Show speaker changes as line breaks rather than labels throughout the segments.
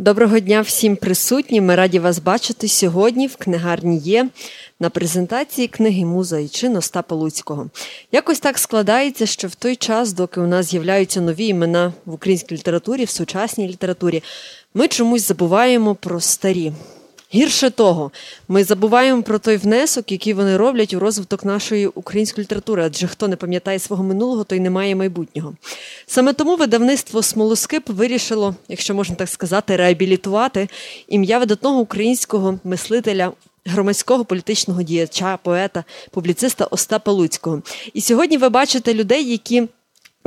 Доброго дня всім присутнім. Ми раді вас бачити сьогодні в книгарні є на презентації книги Муза і чин Остапа Луцького. Якось так складається, що в той час, доки у нас з'являються нові імена в українській літературі, в сучасній літературі, ми чомусь забуваємо про старі. Гірше того, ми забуваємо про той внесок, який вони роблять у розвиток нашої української літератури, адже хто не пам'ятає свого минулого, той не має майбутнього. Саме тому видавництво Смолоскип вирішило, якщо можна так сказати, реабілітувати ім'я видатного українського мислителя. Громадського політичного діяча, поета, публіциста Остапа Луцького. І сьогодні ви бачите людей, які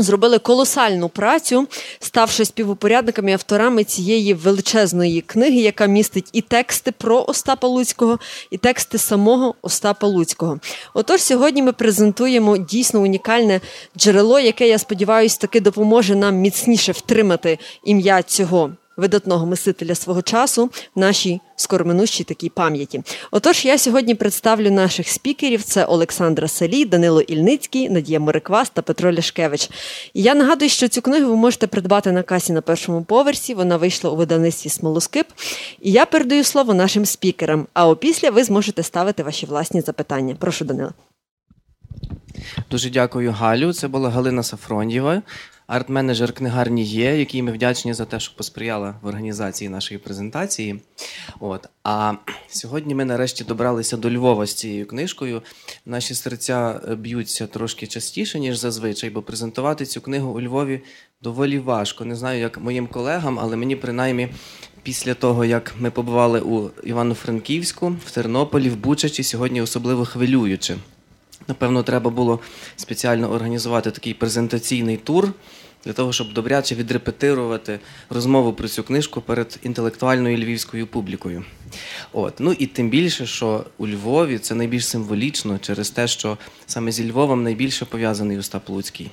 Зробили колосальну працю, ставши співупорядниками і авторами цієї величезної книги, яка містить і тексти про Остапа Луцького, і тексти самого Остапа Луцького. Отож, сьогодні ми презентуємо дійсно унікальне джерело, яке я сподіваюся, таки допоможе нам міцніше втримати ім'я цього видатного мислителя свого часу в нашій скороминущій такій пам'яті. Отож, я сьогодні представлю наших спікерів: це Олександра Селій, Данило Ільницький, Надія Мориквас та Петро Ляшкевич. І я нагадую, що цю книгу ви можете придбати на касі на першому поверсі. Вона вийшла у видавництві Смолоскип. І я передаю слово нашим спікерам. А опісля ви зможете ставити ваші власні запитання. Прошу, Данило.
Дуже дякую, Галю. Це була Галина Сафронєва, арт-менеджер книгарні є, якій ми вдячні за те, що посприяла в організації нашої презентації. От. А сьогодні ми нарешті добралися до Львова з цією книжкою. Наші серця е, б'ються трошки частіше, ніж зазвичай, бо презентувати цю книгу у Львові доволі важко. Не знаю, як моїм колегам, але мені принаймні. Після того, як ми побували у Івано-Франківську, в Тернополі, в Бучачі, сьогодні особливо хвилююче. Напевно, треба було спеціально організувати такий презентаційний тур для того, щоб добряче відрепетирувати розмову про цю книжку перед інтелектуальною львівською публікою. От. Ну і тим більше, що у Львові це найбільш символічно через те, що саме зі Львовом найбільше пов'язаний Остап Луцький.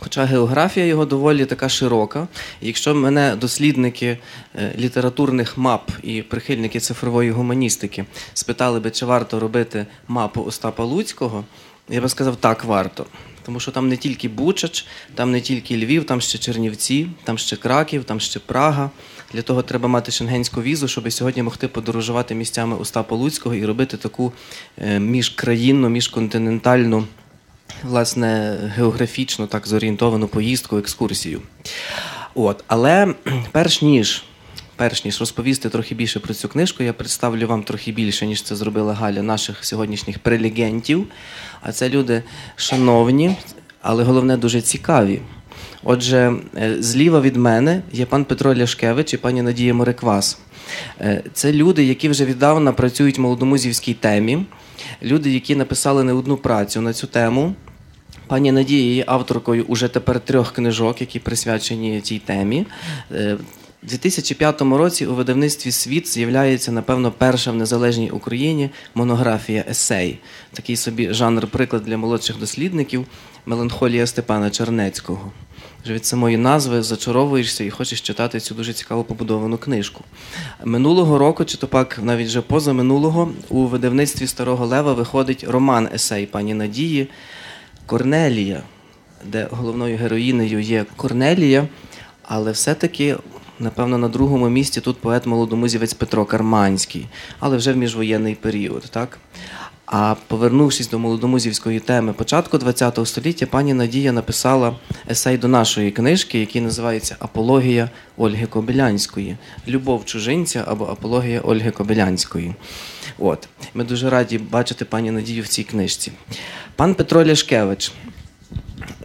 Хоча географія його доволі така широка. І якщо мене дослідники е, літературних мап і прихильники цифрової гуманістики спитали би, чи варто робити мапу Остапа Луцького, я би сказав, так, варто. Тому що там не тільки Бучач, там не тільки Львів, там ще Чернівці, там ще Краків, там ще Прага. Для того треба мати шенгенську візу, щоб сьогодні могти подорожувати місцями Остапа Луцького і робити таку е, міжкраїнну, міжконтинентальну власне, географічно так зорієнтовану поїздку, екскурсію. От, Але перш ніж перш ніж розповісти трохи більше про цю книжку, я представлю вам трохи більше, ніж це зробила Галя, наших сьогоднішніх прелегентів. А це люди шановні, але головне дуже цікаві. Отже, е, зліва від мене є пан Петро Ляшкевич і пані Надія Мориквас. Е, це люди, які вже віддавна працюють в молодомузівській темі, люди, які написали не одну працю на цю тему. Пані Надія є авторкою уже тепер трьох книжок, які присвячені цій темі. У 2005 році у видавництві світ з'являється, напевно, перша в незалежній Україні монографія есей. Такий собі жанр-приклад для молодших дослідників меланхолія Степана Чернецького. Вже від самої назви зачаровуєшся і хочеш читати цю дуже цікаво побудовану книжку. Минулого року, чи то пак навіть вже позаминулого, у видавництві Старого Лева виходить роман есей пані Надії. Корнелія, де головною героїнею є Корнелія, але все-таки, напевно, на другому місці тут поет молодомузівець Петро Карманський, але вже в міжвоєнний період. так? А повернувшись до молодомузівської теми початку ХХ століття, пані Надія написала есей до нашої книжки, який називається Апологія Ольги Кобилянської, Любов чужинця або Апологія Ольги Кобилянської. От. Ми дуже раді бачити пані Надію в цій книжці. Пан Петро Ляшкевич.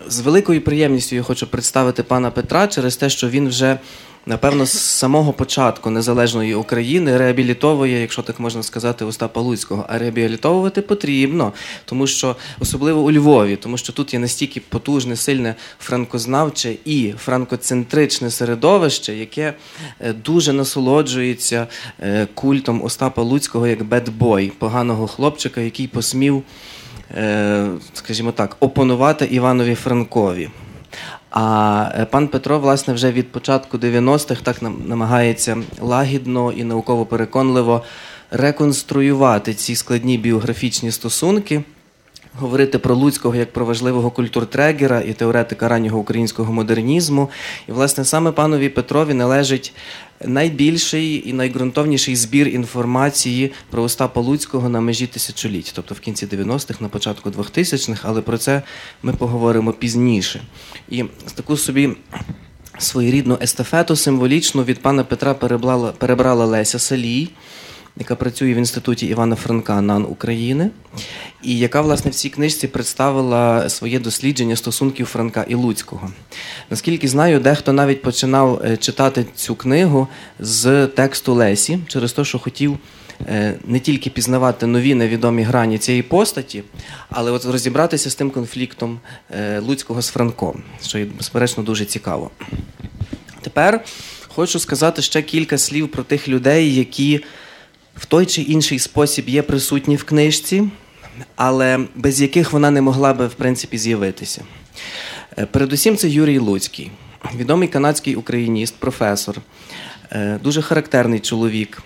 З великою приємністю я хочу представити пана Петра через те, що він вже, напевно, з самого початку незалежної України реабілітовує, якщо так можна сказати, Остапа Луцького. А реабілітовувати потрібно, тому що особливо у Львові, тому що тут є настільки потужне, сильне франкознавче і франкоцентричне середовище, яке е, дуже насолоджується е, культом Остапа Луцького як бедбой, поганого хлопчика, який посмів. Е, скажімо так, опонувати Іванові Франкові. А е, пан Петро, власне, вже від початку 90-х так намагається лагідно і науково переконливо реконструювати ці складні біографічні стосунки говорити про Луцького як про важливого культуртрегера і теоретика раннього українського модернізму. І, власне, саме панові Петрові належить найбільший і найґрунтовніший збір інформації про Остапа Луцького на межі тисячоліть, тобто в кінці 90-х, на початку 2000-х, але про це ми поговоримо пізніше. І таку собі. Своєрідну естафету символічно від пана Петра перебрала, перебрала Леся Салій яка працює в інституті Івана Франка НАН України, і яка, власне, в цій книжці представила своє дослідження стосунків Франка і Луцького. Наскільки знаю, дехто навіть починав е, читати цю книгу з тексту Лесі, через те, що хотів. Е, не тільки пізнавати нові невідомі грані цієї постаті, але от розібратися з тим конфліктом е, Луцького з Франком, що безперечно дуже цікаво. Тепер хочу сказати ще кілька слів про тих людей, які в той чи інший спосіб є присутні в книжці, але без яких вона не могла би в принципі з'явитися. Е, передусім, це Юрій Луцький, відомий канадський україніст, професор, е, дуже характерний чоловік.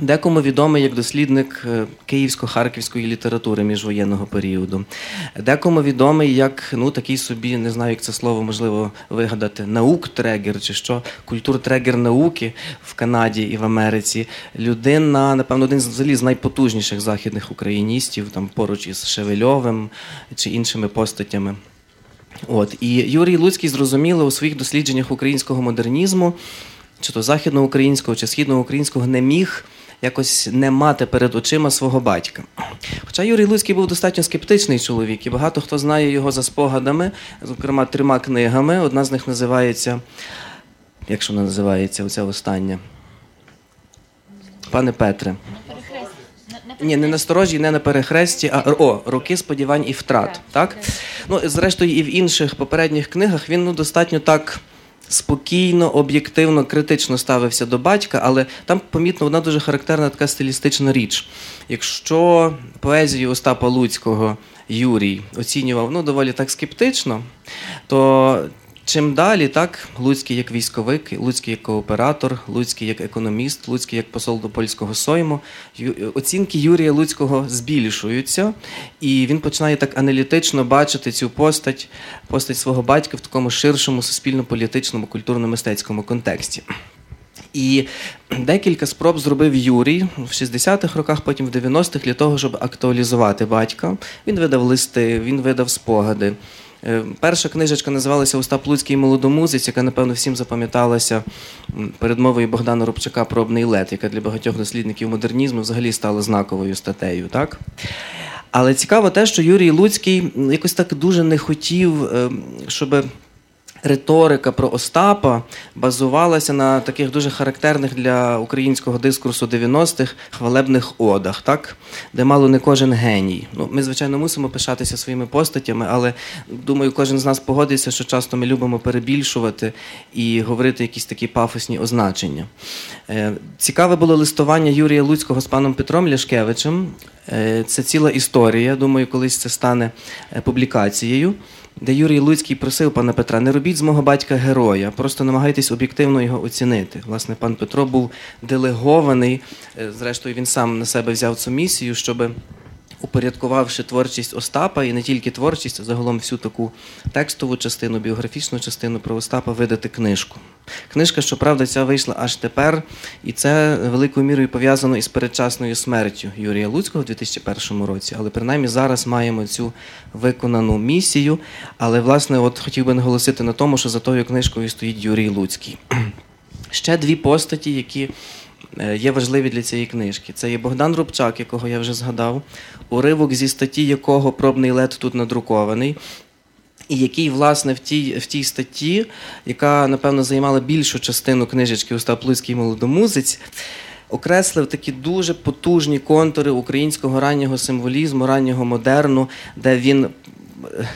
Декому відомий як дослідник е, київсько-харківської літератури міжвоєнного періоду, декому відомий як ну такий собі, не знаю, як це слово можливо вигадати, наук-трегер чи що, культур-трегер науки в Канаді і в Америці. Людина, напевно, один з найпотужніших західних україністів, там поруч із Шевельовим чи іншими постатями. От і Юрій Луцький зрозуміло у своїх дослідженнях українського модернізму, чи то західноукраїнського, чи східноукраїнського, не міг якось не мати перед очима свого батька. Хоча Юрій Луцький був достатньо скептичний чоловік, і багато хто знає його за спогадами, зокрема трьома книгами. Одна з них називається, якщо вона називається, оця остання. Пане Петре. Ні, не на сторожі, не на перехресті, а о, роки сподівань і втрат. Так? Ну, Зрештою, і в інших попередніх книгах він ну, достатньо так спокійно, об'єктивно, критично ставився до батька, але там помітно одна дуже характерна така стилістична річ. Якщо поезію Остапа Луцького Юрій оцінював ну, доволі так скептично, то Чим далі, так, Луцький як військовик, Луцький як кооператор, Луцький як економіст, Луцький як посол до польського сойму, оцінки Юрія Луцького збільшуються, і він починає так аналітично бачити цю постать, постать свого батька в такому ширшому суспільно-політичному, культурно-мистецькому контексті. І декілька спроб зробив Юрій в 60-х роках, потім в 90-х, для того, щоб актуалізувати батька. Він видав листи, він видав спогади. Е, перша книжечка називалася Остап Луцький молодомузець, яка, напевно, всім запам'яталася передмовою Богдана Рубчака про обний яка для багатьох дослідників модернізму взагалі стала знаковою статтею. Так? Але цікаво те, що Юрій Луцький якось так дуже не хотів, ем, щоб риторика про Остапа базувалася на таких дуже характерних для українського дискурсу 90-х хвалебних одах, так? де мало не кожен геній. Ну, Ми, звичайно, мусимо пишатися своїми постатями, але думаю, кожен з нас погодиться, що часто ми любимо перебільшувати і говорити якісь такі пафосні означення. Е, цікаве було листування Юрія Луцького з паном Петром Ляшкевичем. Е, це ціла історія. Думаю, колись це стане е, публікацією де Юрій Луцький просив пана Петра, не робіть з мого батька героя, просто намагайтесь об'єктивно його оцінити. Власне, пан Петро був делегований, е, зрештою, він сам на себе взяв цю місію, щоб упорядкувавши творчість Остапа і не тільки творчість, а загалом всю таку текстову частину, біографічну частину про Остапа видати книжку. Книжка, щоправда, ця вийшла аж тепер, і це великою мірою пов'язано із передчасною смертю Юрія Луцького в 2001 році. Але принаймні зараз маємо цю виконану місію. Але, власне, от хотів би наголосити на тому, що за тою книжкою стоїть Юрій Луцький. Ще дві постаті, які є важливі для цієї книжки. Це є Богдан Рубчак, якого я вже згадав, уривок зі статті, якого пробний лед тут надрукований. І який, власне, в тій в тій статті, яка, напевно, займала більшу частину книжечки Остап Луцький молодомузець, окреслив такі дуже потужні контури українського раннього символізму, раннього модерну, де він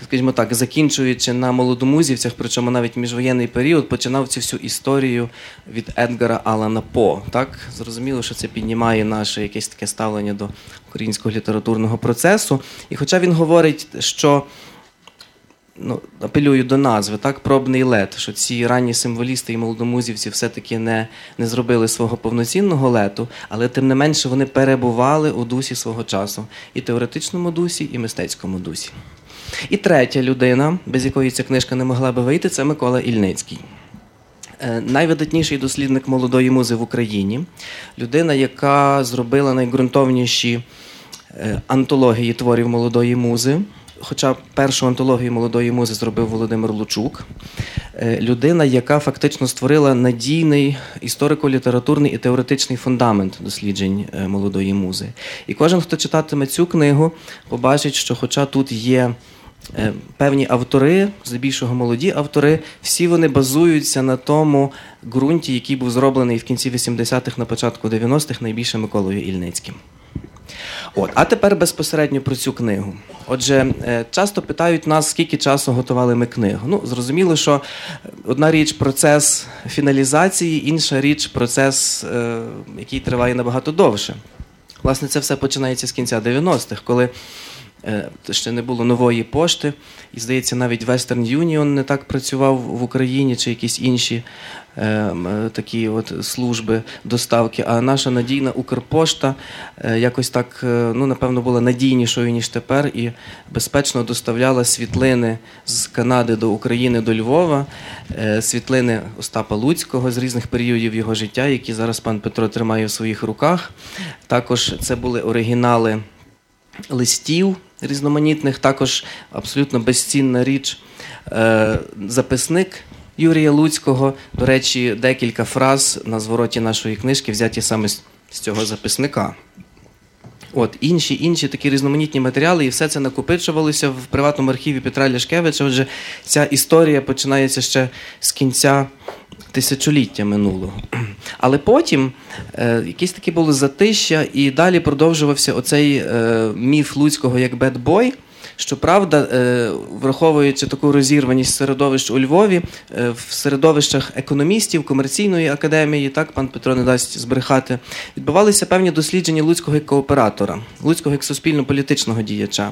скажімо так, закінчуючи на молодомузівцях, причому навіть міжвоєнний період, починав цю всю історію від Едгара Алана По. Так зрозуміло, що це піднімає наше якесь таке ставлення до українського літературного процесу. І хоча він говорить, що ну, апелюю до назви, так, пробний лет, що ці ранні символісти і молодомузівці все-таки не не зробили свого повноцінного лету, але тим не менше вони перебували у дусі свого часу, і теоретичному дусі, і мистецькому дусі. І третя людина, без якої ця книжка не могла би вийти, це Микола Ільницький. Е, найвидатніший дослідник молодої музи в Україні, людина, яка зробила найґрунтовніші е, антології творів молодої музи. Хоча першу антологію молодої музи зробив Володимир Лучук, е, людина, яка фактично створила надійний історико-літературний і теоретичний фундамент досліджень молодої музи. І кожен, хто читатиме цю книгу, побачить, що, хоча тут є Е, певні автори, здебільшого молоді автори, всі вони базуються на тому ґрунті, який був зроблений в кінці 80-х, на початку 90-х, найбільше Миколою Ільницьким. От, А тепер безпосередньо про цю книгу. Отже, е, часто питають нас, скільки часу готували ми книгу. Ну, зрозуміло, що одна річ процес фіналізації, інша річ процес, е, який триває набагато довше. Власне, це все починається з кінця 90-х, коли ще не було нової пошти. І, здається, навіть Western Union не так працював в Україні чи якісь інші е, е, такі от служби доставки. А наша надійна Укрпошта якось так, ну, напевно, була надійнішою, ніж тепер, і безпечно доставляла світлини з Канади до України до Львова, світлини Остапа Луцького з різних періодів його життя, які зараз пан Петро тримає в своїх руках. Також це були оригінали листів різноманітних, також абсолютно безцінна річ. Е, записник Юрія Луцького. До речі, декілька фраз на звороті нашої книжки взяті саме з цього записника. От інші інші такі різноманітні матеріали, і все це накопичувалося в приватному архіві Петра Ляшкевича. Отже, ця історія починається ще з кінця тисячоліття минулого. Але потім е, якісь такі були затища, і далі продовжувався оцей е, міф Луцького як бедбой. Щоправда, е, враховуючи таку розірваність середовищ у Львові, е, в середовищах економістів, комерційної академії, так пан Петро не дасть збрехати, відбувалися певні дослідження Луцького кооператора, Луцького як суспільно-політичного діяча.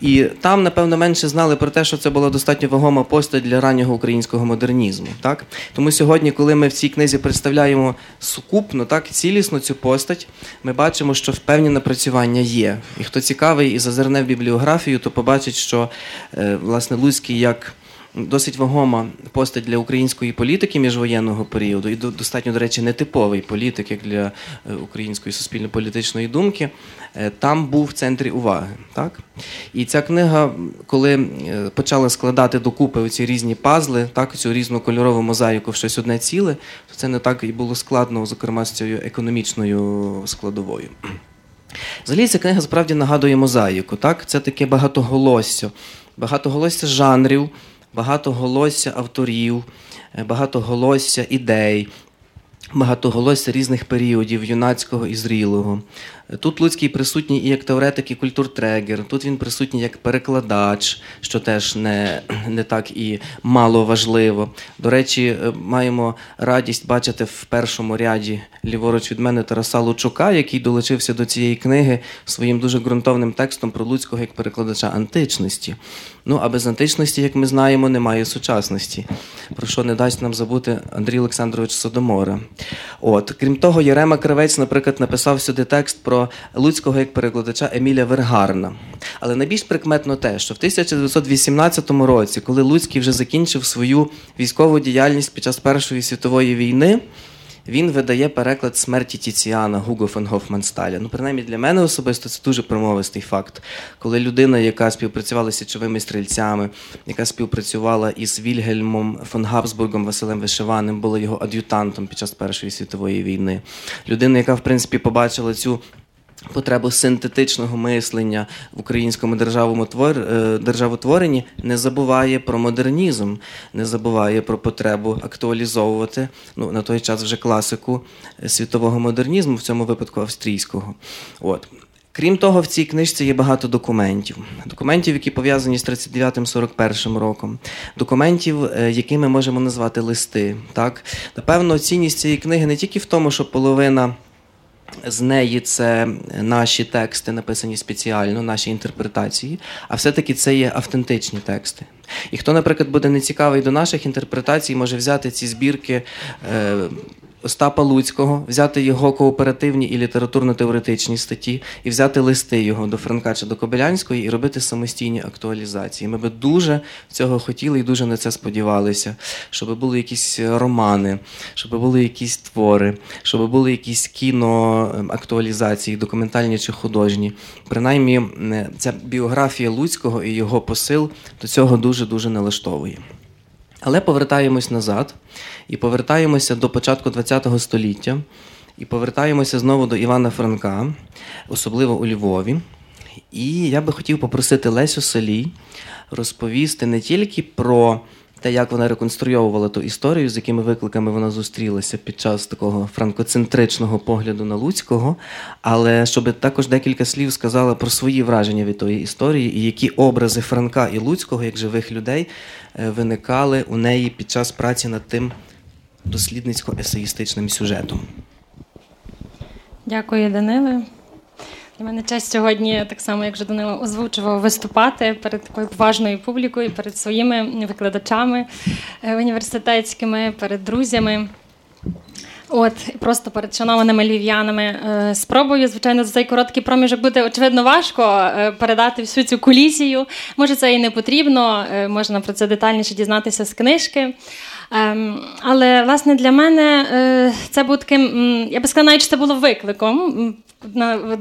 І там, напевно, менше знали про те, що це була достатньо вагома постать для раннього українського модернізму. Так? Тому сьогодні, коли ми в цій книзі представляємо сукупно, так, цілісно цю постать, ми бачимо, що певні напрацювання є. І хто цікавий і зазирне в бібліографію, то побачить, що е, власне Луцький як досить вагома постать для української політики міжвоєнного періоду, і достатньо, до речі, нетиповий політик як для е, української суспільно-політичної думки, е, там був в центрі уваги. Так? І ця книга, коли почала складати докупи ці різні пазли, так, цю різну кольорову мозаїку в щось одне ціле, то це не так і було складно, зокрема з цією економічною складовою. Взагалі ця книга справді нагадує мозаїку. Так? Це таке багатоголосся, багатоголосся жанрів, багатоголосся авторів, е, багатоголосся ідей, багатоголосся різних періодів юнацького і зрілого. Тут Луцький присутній і як теоретик, і культуртрегер, тут він присутній як перекладач, що теж не не так і мало важливо. До речі, е, маємо радість бачити в першому ряді ліворуч від мене Тараса Лучука, який долучився до цієї книги своїм дуже ґрунтовним текстом про Луцького як перекладача античності. Ну а без античності, як ми знаємо, немає сучасності. Про що не дасть нам забути Андрій Олександрович Содомора. От крім того, Єрема Кривець, наприклад, написав сюди текст про Луцького як перекладача Еміля Вергарна. Але найбільш прикметно те, що в 1918 році, коли Луцький вже закінчив свою військову діяльність під час Першої світової війни, він видає переклад смерті Тіціана Гуго фон Гофмансталя. Ну, принаймні для мене особисто це дуже промовистий факт. Коли людина, яка співпрацювала з січовими стрільцями, яка співпрацювала із Вільгельмом фон Габсбургом Василем Вишиваним, була його ад'ютантом під час Першої світової війни. Людина, яка в принципі побачила цю Потребу синтетичного мислення в українському е, державотворенні не забуває про модернізм, не забуває про потребу актуалізовувати ну, на той час вже класику світового модернізму, в цьому випадку австрійського. От. Крім того, в цій книжці є багато документів. Документів, які пов'язані з 39-41 роком, документів, е, які ми можемо назвати листи. Так? Напевно, цінність цієї книги не тільки в тому, що половина. З неї це наші тексти, написані спеціально, наші інтерпретації, а все-таки це є автентичні тексти. І хто, наприклад, буде нецікавий до наших інтерпретацій, може взяти ці збірки. Е, Остапа Луцького, взяти його кооперативні і літературно-теоретичні статті, і взяти листи його до Франка чи до Кобилянської і робити самостійні актуалізації. Ми би дуже цього хотіли і дуже на це сподівалися, щоб були якісь романи, щоб були якісь твори, щоб були якісь кіноактуалізації, документальні чи художні. Принаймні, ця біографія Луцького і його посил до цього дуже дуже налаштовує. Але повертаємось назад і повертаємося до початку ХХ століття, і повертаємося знову до Івана Франка, особливо у Львові. І я би хотів попросити Лесю Селій розповісти не тільки про те, як вона реконструйовувала ту історію, з якими викликами вона зустрілася під час такого франкоцентричного погляду на Луцького, але щоб також декілька слів сказала про свої враження від тої історії і які образи Франка і Луцького, як живих людей, е, виникали у неї під час праці над тим дослідницько-есеїстичним сюжетом.
Дякую, Даниле. Для мене честь сьогодні, так само як вже Данило озвучував, виступати перед такою поважною публікою, перед своїми викладачами е, університетськими, перед друзями. От, просто перед шанованими львів'янами. Е, спробую, звичайно, за цей короткий проміжок буде очевидно важко е, передати всю цю колізію. Може, це і не потрібно, можна про це детальніше дізнатися з книжки. Ем, але власне для мене це був таким, я би сказала, навіть це було викликом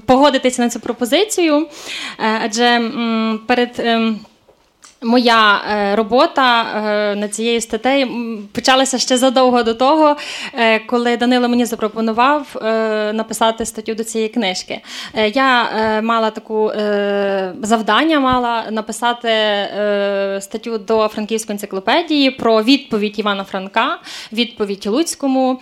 погодитися на цю пропозицію, е, адже перед ем, Моя е, робота е, над цією статтею почалася ще задовго до того, е, коли Данило мені запропонував написати статтю до цієї книжки. Я мала таку завдання, мала написати статтю до Франківської енциклопедії про відповідь Івана Франка, відповідь Луцькому.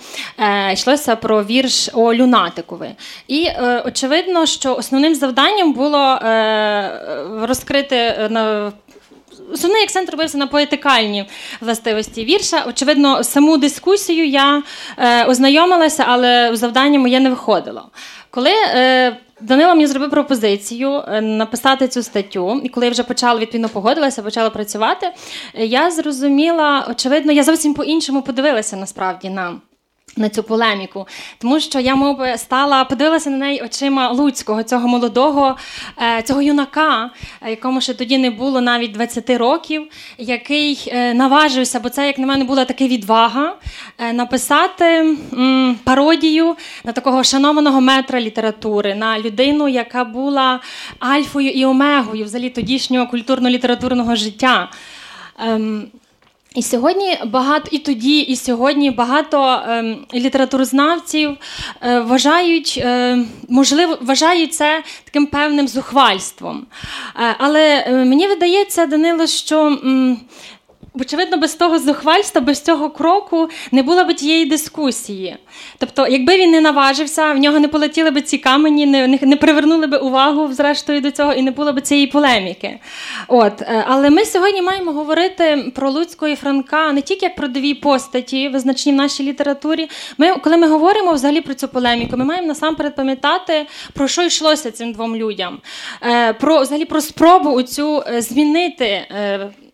Йшлося про вірш о Люнатикові. І очевидно, що основним завданням було розкрити на основний акцент робився на поетикальні властивості вірша. Очевидно, саму дискусію я е, ознайомилася, але завдання моє не виходило. Коли е, Данило мені зробив пропозицію е, написати цю статтю, і коли я вже почала відповідно погодилася, почала працювати, я зрозуміла, очевидно, я зовсім по-іншому подивилася насправді на на цю полеміку, тому що я мов би, стала подивилася на неї очима Луцького, цього молодого, е, цього юнака, е, якому ще тоді не було навіть 20 років, який е, наважився, бо це, як на мене, була така відвага написати пародію на такого шанованого метра літератури, на людину, яка була альфою і омегою взагалі тодішнього культурно-літературного життя. І сьогодні багато і тоді, і сьогодні багато е, літературознавців е, вважають, е, можливо, вважають це таким певним зухвальством. Е, але е, мені видається, Данило, що очевидно, без того зухвальства, без цього кроку не було б тієї дискусії. Тобто, якби він не наважився, в нього не полетіли б ці камені, не не, привернули б увагу зрештою до цього, і не було б цієї полеміки. От, е, Але ми сьогодні маємо говорити про Луцького і Франка не тільки як про дві постаті, визначні в нашій літературі. Ми, Коли ми говоримо взагалі про цю полеміку, ми маємо насамперед пам'ятати, про що йшлося цим двом людям, е, про взагалі про спробу оцю е, змінити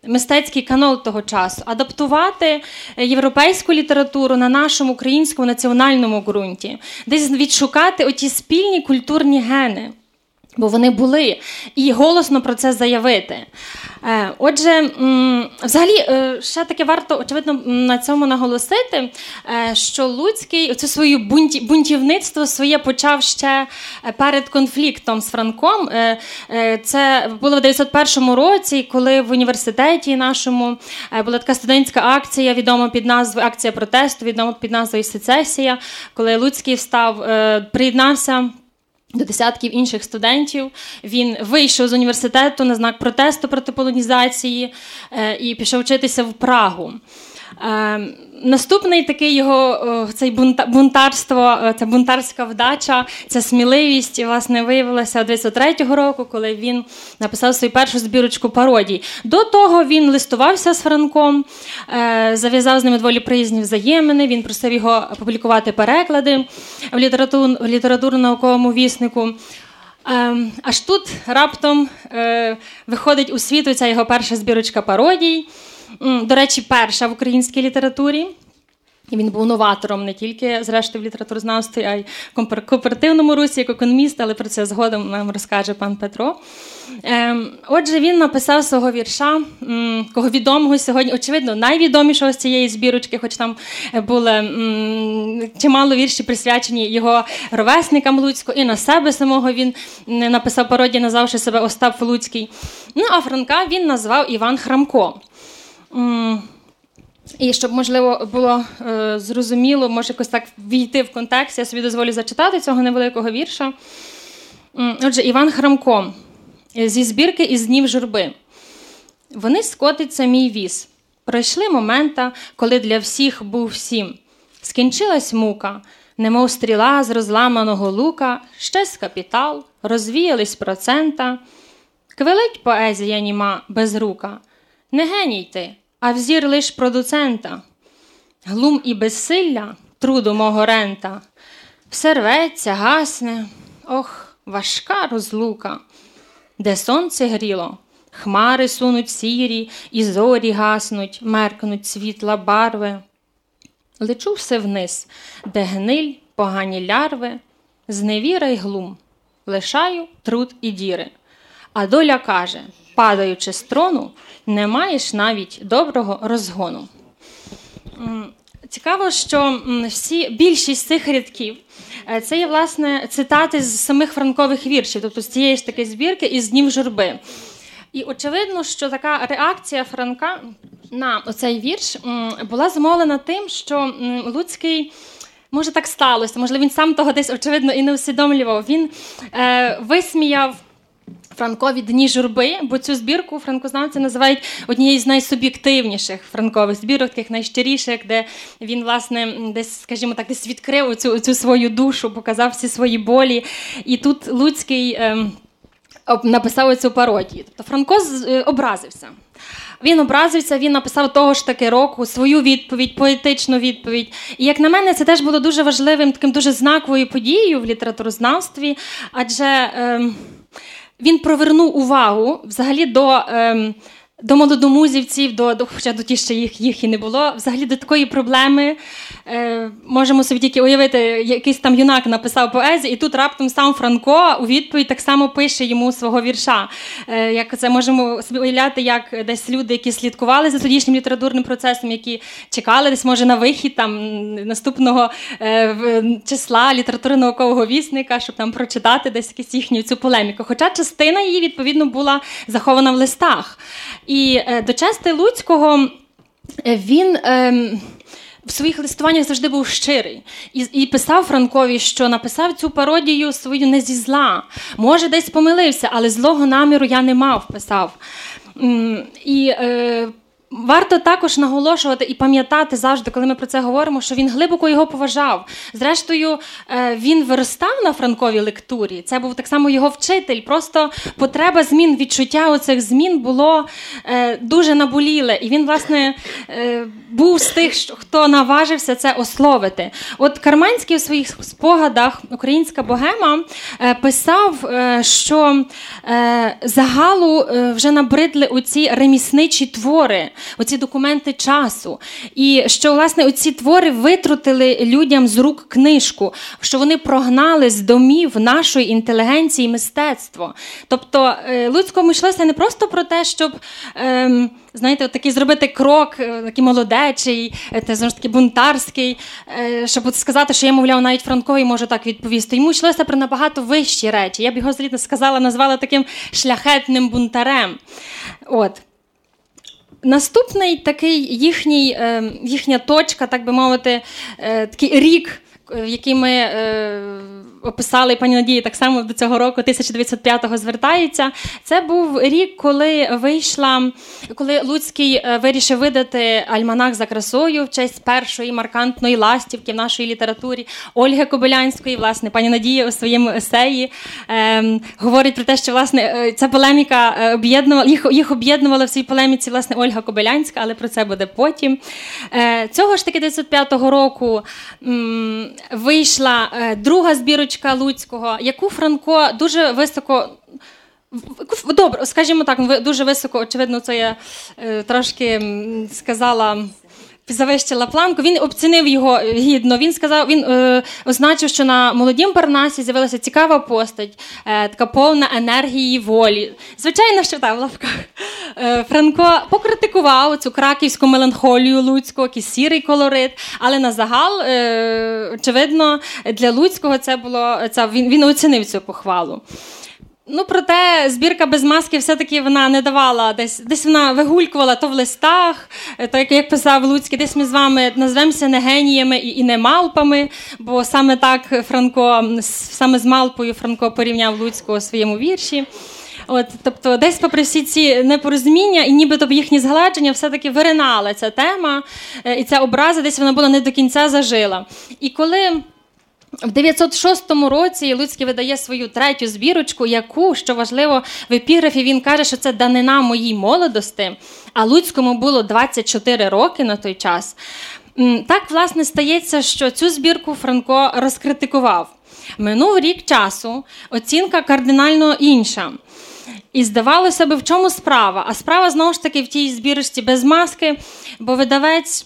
мистецький канал того часу, адаптувати європейську літературу на нашому українському національному ґрунті, десь відшукати оті спільні культурні гени. Бо вони були і голосно про це заявити. Е, отже, взагалі, е, ще таке варто очевидно на цьому наголосити, е, що Луцький оце своє бунтівництво своє почав ще перед конфліктом з Франком. Це було в 901 році, коли в університеті нашому була така студентська акція, відома під назвою акція протесту, відома під назвою Сецесія, коли Луцький встав, приєднався. До десятків інших студентів він вийшов з університету на знак протесту проти полонізації е, і пішов вчитися в Прагу. Е, Наступний такий його цей бунтарство, це бунтарська вдача, ця сміливість власне виявилася 23-го року, коли він написав свою першу збірочку пародій. До того він листувався з Франком, е, зав'язав з ними доволі приязні взаємини. Він просив його публікувати переклади в літературно-науковому віснику. Аж тут раптом е, виходить у світ ця його перша збірочка пародій. До речі, перша в українській літературі. І він був новатором не тільки, зрештою, в літературознавстві, а й кооперативному русі, як економіст, але про це згодом нам розкаже пан Петро. Ем, отже, він написав свого вірша, кого відомого сьогодні, очевидно, найвідомішого з цієї збірочки, хоч там були чимало вірші присвячені його ровесникам Луцьку, і на себе самого він написав пародію, назвавши себе Остап Луцький. Ну, а Франка він назвав Іван Храмко. І щоб, можливо, було е, зрозуміло, може якось так війти в контекст, я собі дозволю зачитати цього невеликого вірша. Отже, Іван Храмко зі збірки із днів журби. Вони скотиться мій віз. Пройшли момента, коли для всіх був всім. Скінчилась мука, немов стріла з розламаного лука, щез капітал, розвіялись процента. Квелить поезія німа без рука. Не геній ти, а взір лиш продуцента, глум і безсилля труду мого рента, все рветься, гасне, ох, важка розлука, де сонце гріло, хмари сунуть сірі, і зорі гаснуть, меркнуть світла барви. Лечу все вниз, де гниль, погані лярви, зневіра й глум, лишаю труд і діри. А доля каже падаючи з трону, не маєш навіть доброго розгону. Цікаво, що всі більшість цих рядків е, це є власне цитати з самих франкових віршів, тобто з цієї ж таки збірки із днів журби. І очевидно, що така реакція Франка на оцей вірш була зумовлена тим, що Луцький. Може, так сталося, можливо, він сам того десь очевидно і не усвідомлював. Він е, висміяв Франкові дні журби, бо цю збірку франкознавці називають однією з найсуб'єктивніших франкових збірок, таких найщиріших, де він, власне, десь, скажімо так, десь відкрив цю, цю свою душу, показав всі свої болі. І тут Луцький ем, написав цю пародію. Тобто Франко е, образився. Він образився, він написав того ж таки року свою відповідь, поетичну відповідь. І як на мене, це теж було дуже важливим, таким дуже знаковою подією в літературознавстві, адже. Ем, він провернув увагу взагалі до. Ем, до молодомузівців, до, до хоча до ті ще їх їх і не було. Взагалі до такої проблеми е, можемо собі тільки уявити, якийсь там юнак написав поезію, і тут раптом сам Франко у відповідь так само пише йому свого вірша. Е, Як це можемо собі уявляти, як десь люди, які слідкували за тодішнім літературним процесом, які чекали десь, може, на вихід там наступного е, числа літературно-наукового вісника, щоб там прочитати десь якусь їхню цю полеміку. Хоча частина її відповідно була захована в листах. І до части Луцького він. Е, в своїх листуваннях завжди був щирий і і писав Франкові, що написав цю пародію свою не зі зла. Може, десь помилився, але злого наміру я не мав. Писав. І е, Варто також наголошувати і пам'ятати завжди, коли ми про це говоримо, що він глибоко його поважав. Зрештою, е, він виростав на франковій лектурі. Це був так само його вчитель. Просто потреба змін, відчуття оцих змін було е, дуже наболіле. І він, власне, е, був з тих, хто наважився це ословити. От Карманський у своїх спогадах, українська богема, писав, що загалу вже набридли оці ремісничі твори оці документи часу. І що, власне, оці твори витрутили людям з рук книжку, що вони прогнали з домів нашої інтелігенції мистецтво. Тобто е, Луцькому йшлося не просто про те, щоб. Ем, знаєте, такий зробити крок, е, такий молодечий, е, те знову ж таки бунтарський, щоб сказати, що я, мовляв, навіть Франковий можу так відповісти. Йому йшлося про набагато вищі речі. Я б його злітно сказала, назвала таким шляхетним бунтарем. От. Наступний такий їхній, е, їхня точка, так би мовити, е, такий рік, в який ми е, описали, пані Надії так само до цього року, 1905-го звертається. Це був рік, коли вийшла, коли Луцький е, вирішив видати альманах за красою в честь першої маркантної ластівки в нашій літературі Ольги Кобилянської. Власне, пані Надія у своєму есеї е, говорить про те, що власне е, ця полеміка об'єднувала їх, їх об'єднувала в цій полеміці власне Ольга Кобилянська, але про це буде потім. Е, Цього ж таки 1905 року м, вийшла е, друга збірочка Луцького, яку Франко дуже високо. Добре, скажімо так, дуже високо, очевидно, це я е, трошки сказала завищила планку. Він обцінив його гідно. Він сказав, він е, означив, що на молодім Парнасі з'явилася цікава постать, е, така повна енергії волі. Звичайно, що так, в лапках. Е, Франко покритикував цю краківську меланхолію Луцького, якийсь сірий колорит, але на загал, е, очевидно, для Луцького це було це він, він оцінив цю похвалу. Ну, проте збірка без маски все-таки вона не давала десь десь вона вигулькувала то в листах, е, то як, як писав Луцький, десь ми з вами назвемося не геніями і, і не малпами, бо саме так Франко, саме з Малпою Франко порівняв Луцького у своєму вірші. От, Тобто, десь, попри всі ці непорозуміння і нібито їхні згладження, все-таки виринала ця тема, е, і ця образа десь вона була не до кінця зажила. І коли. В 906 році Луцький видає свою третю збірочку, яку, що важливо, в епіграфі він каже, що це данина моїй молодости, а Луцькому було 24 роки на той час. Так, власне, стається, що цю збірку Франко розкритикував. Минув рік часу, оцінка кардинально інша. І здавалося би, в чому справа? А справа знову ж таки в тій збірочці без маски, бо видавець.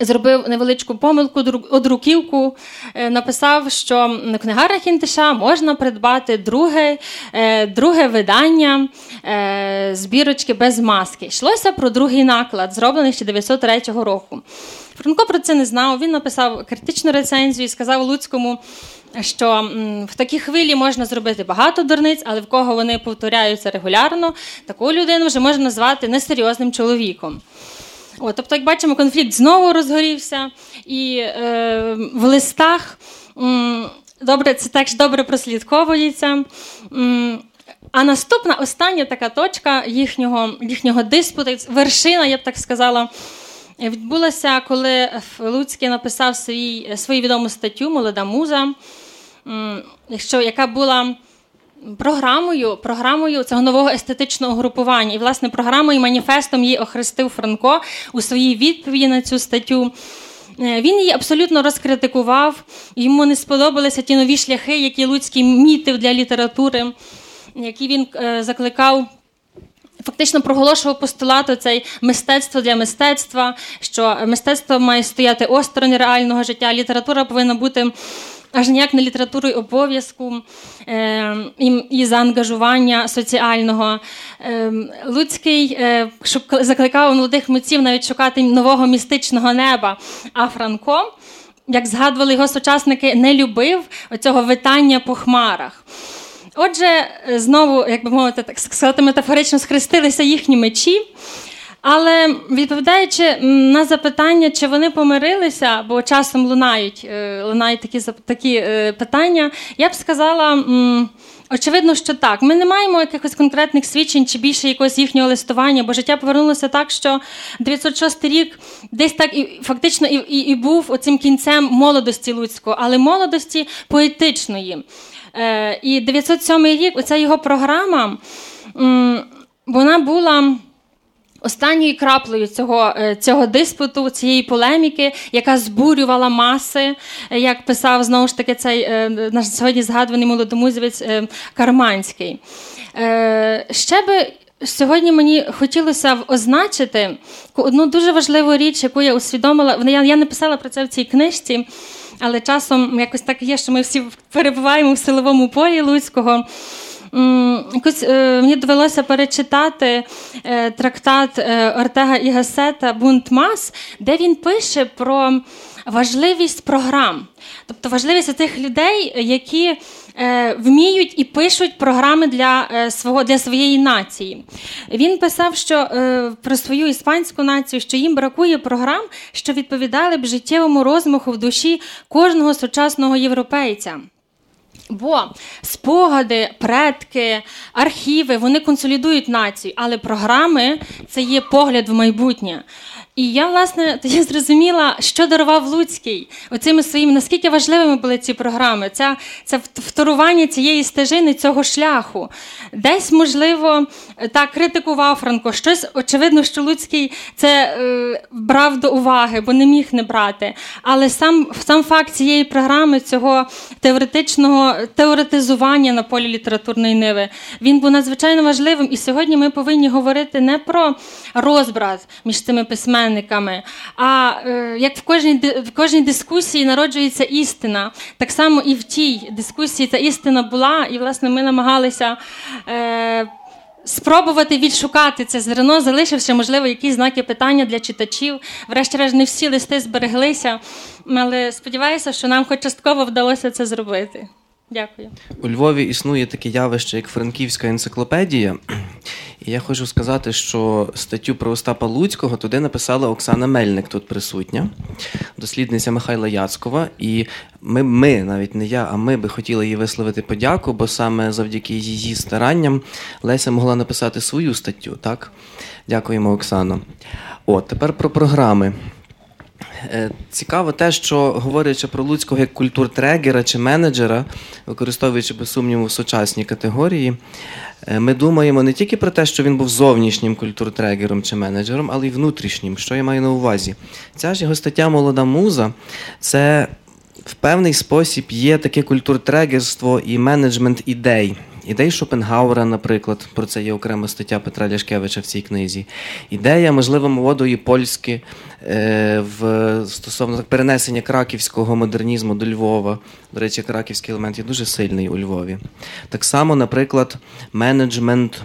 Зробив невеличку помилку, одруківку, е, написав, що на книгарах Інтиша можна придбати друге е, друге видання е, збірочки без маски. Йшлося про другий наклад, зроблений ще 903 року. Франко про це не знав. Він написав критичну рецензію і сказав Луцькому, що в такій хвилі можна зробити багато дурниць, але в кого вони повторяються регулярно, таку людину вже можна назвати несерйозним чоловіком. От, Тобто, як бачимо, конфлікт знову розгорівся, і е, в листах м, добре, це теж добре прослідковується. М, а наступна остання така точка їхнього їхнього диспуту, вершина, я б так сказала, відбулася, коли Луцький написав свій, свою відому статтю Молода муза, що, яка була програмою програмою цього нового естетичного групування. І, власне, програмою і маніфестом її охрестив Франко у своїй відповіді на цю статтю. Е, він її абсолютно розкритикував, йому не сподобалися ті нові шляхи, які Луцький мітив для літератури, які він е, закликав. Фактично проголошував постулату цей мистецтво для мистецтва, що мистецтво має стояти осторонь реального життя, література повинна бути аж ніяк не літературою обов'язку е, і, заангажування соціального. Е, Луцький е, закликав молодих митців навіть шукати нового містичного неба. А Франко, як згадували його сучасники, не любив оцього витання по хмарах. Отже, знову, як би мовити, так сказати, метафорично схрестилися їхні мечі. Але відповідаючи на запитання, чи вони помирилися, бо часом лунають е, лунають такі такі е, питання, я б сказала. Очевидно, що так. Ми не маємо якихось конкретних свідчень чи більше якогось їхнього листування, бо життя повернулося так, що 906 рік десь так і фактично і, і, і був оцим кінцем молодості Луцького, але молодості поетичної. Е, І 907 рік, оця його програма, м, вона була. Останньою краплею цього е, цього диспуту, цієї полеміки, яка збурювала маси, е, як писав знову ж таки цей е, наш сьогодні згадуваний молодомузівець Карманський. Ще би сьогодні мені хотілося означити одну дуже важливу річ, яку я усвідомила. Я, я не писала про це в цій книжці, але часом якось так є, що ми всі перебуваємо в силовому полі Луцького якось е, мені довелося перечитати е, трактат е, Ортега і Гасета Бунт Мас, де він пише про важливість програм, тобто важливість тих людей, які вміють і пишуть програми для свого для своєї нації. Він писав, що про свою іспанську націю, що їм бракує програм, що відповідали б життєвому розмаху в душі кожного сучасного європейця. Бо спогади, предки, архіви вони консолідують націю, але програми це є погляд в майбутнє. І я, власне, тоді зрозуміла, що дарував Луцький оцими своїми, наскільки важливими були ці програми, це це вторування цієї стежини, цього шляху. Десь, можливо, так критикував Франко. Щось очевидно, що Луцький це е, брав до уваги, бо не міг не брати. Але сам сам факт цієї програми, цього теоретичного теоретизування на полі літературної ниви, він був надзвичайно важливим. І сьогодні ми повинні говорити не про розбрат між цими письменниками, письменниками. А е, як в кожній в кожній дискусії народжується істина, так само і в тій дискусії та істина була, і власне ми намагалися. Е, Спробувати відшукати це зерно, залишивши, можливо, якісь знаки питання для читачів. Врешті-решт, не всі листи збереглися, але сподіваюся, що нам хоч частково вдалося це зробити. Дякую.
У Львові існує таке явище, як Франківська енциклопедія. І я хочу сказати, що статтю про Остапа Луцького туди написала Оксана Мельник, тут присутня, дослідниця Михайла Яцкова. І ми, ми, навіть не я, а ми би хотіли їй висловити подяку, бо саме завдяки її старанням Леся могла написати свою статтю. Так? Дякуємо, Оксано. От, тепер про програми. Е, цікаво те, що говорячи про Луцького як культуртрегера чи менеджера, використовуючи без сумніву сучасні категорії, е, ми думаємо не тільки про те, що він був зовнішнім культуртрегером чи менеджером, але й внутрішнім. Що я маю на увазі? Ця ж його стаття Молода муза це в певний спосіб є таке культуртрегерство і менеджмент ідей. Ідей Шопенгауера, наприклад, про це є окрема стаття Петра Ляшкевича в цій книзі. Ідея, можливо, молодої польськи е, в стосовно перенесення краківського модернізму до Львова. До речі, краківський елемент є дуже сильний у Львові. Так само, наприклад, менеджмент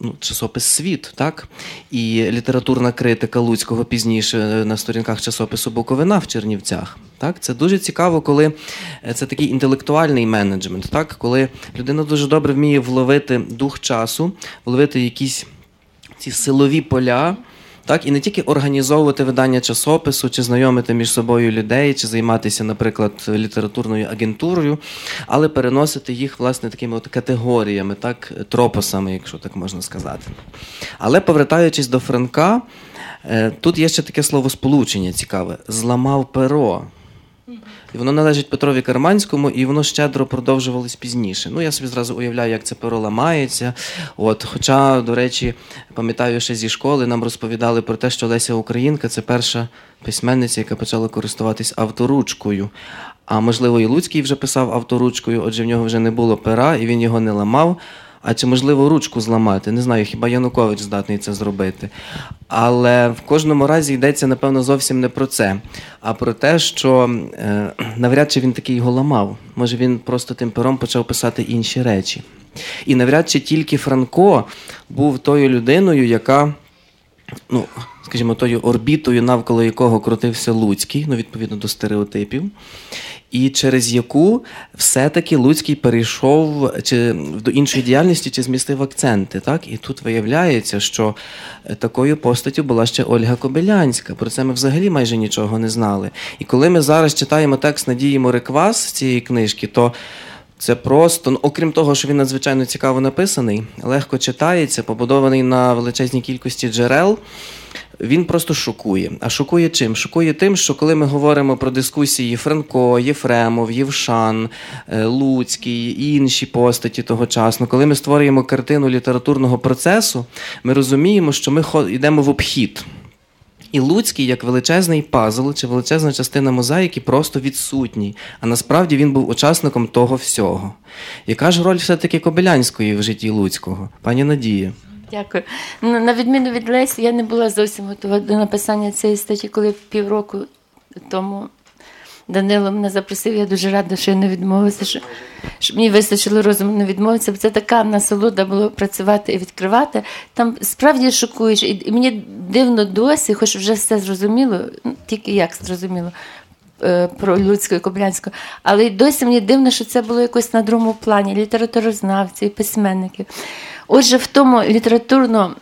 ну, часопис Світ, так? І літературна критика Луцького пізніше на сторінках часопису Буковина в Чернівцях. Так? Це дуже цікаво, коли е, це такий інтелектуальний менеджмент, так? коли людина дуже добре вміє вловити дух часу, вловити якісь ці силові поля. Так, і не тільки організовувати видання часопису, чи знайомити між собою людей, чи займатися, наприклад, літературною агентурою, але переносити їх власне такими от категоріями, так, тропосами, якщо так можна сказати. Але повертаючись до Франка, е, тут є ще таке слово сполучення цікаве: зламав перо. І воно належить Петрові Карманському, і воно щедро продовжувалось пізніше. Ну, я собі зразу уявляю, як це перо ламається. От, Хоча, до речі, пам'ятаю, ще зі школи нам розповідали про те, що Леся Українка це перша письменниця, яка почала користуватись авторучкою. А можливо, і Луцький вже писав авторучкою, отже, в нього вже не було пера, і він його не ламав. А чи можливо ручку зламати? Не знаю, хіба Янукович здатний це зробити. Але в кожному разі йдеться, напевно, зовсім не про це, а про те, що е, навряд чи він такий його ламав. Може, він просто тим пером почав писати інші речі. І навряд чи тільки Франко був тою людиною, яка, ну, скажімо, тою орбітою, навколо якого крутився Луцький, ну, відповідно до стереотипів і через яку все-таки Луцький перейшов чи до іншої діяльності, чи змістив акценти. Так? І тут виявляється, що е, такою постаттю була ще Ольга Кобилянська. Про це ми взагалі майже нічого не знали. І коли ми зараз читаємо текст Надії Мориквас з цієї книжки, то це просто, ну, окрім того, що він надзвичайно цікаво написаний, легко читається, побудований на величезній кількості джерел він просто шокує. А шокує чим? Шокує тим, що коли ми говоримо про дискусії Франко, Єфремов, Євшан, е, Луцький і інші постаті тогочасно, коли ми створюємо картину літературного процесу, ми розуміємо, що ми йдемо в обхід. І Луцький, як величезний пазл чи величезна частина мозаїки, просто відсутній. А насправді він був учасником того всього. Яка ж роль все-таки Кобилянської в житті Луцького? Пані Надія?
Дякую. На відміну від Лесі, я не була зовсім готова до написання цієї статті, коли півроку тому Данило мене запросив. Я дуже рада, що я не відмовилася, що, що мені вистачило розуму не відмовитися. Бо це така насолода було працювати і відкривати. Там справді шокуєш. І мені дивно досі, хоч вже все зрозуміло, ну, тільки як зрозуміло. Е, про людську і Коблянську, але й досі мені дивно, що це було якось на другому плані літературознавців, письменників. Отже, в тому літературно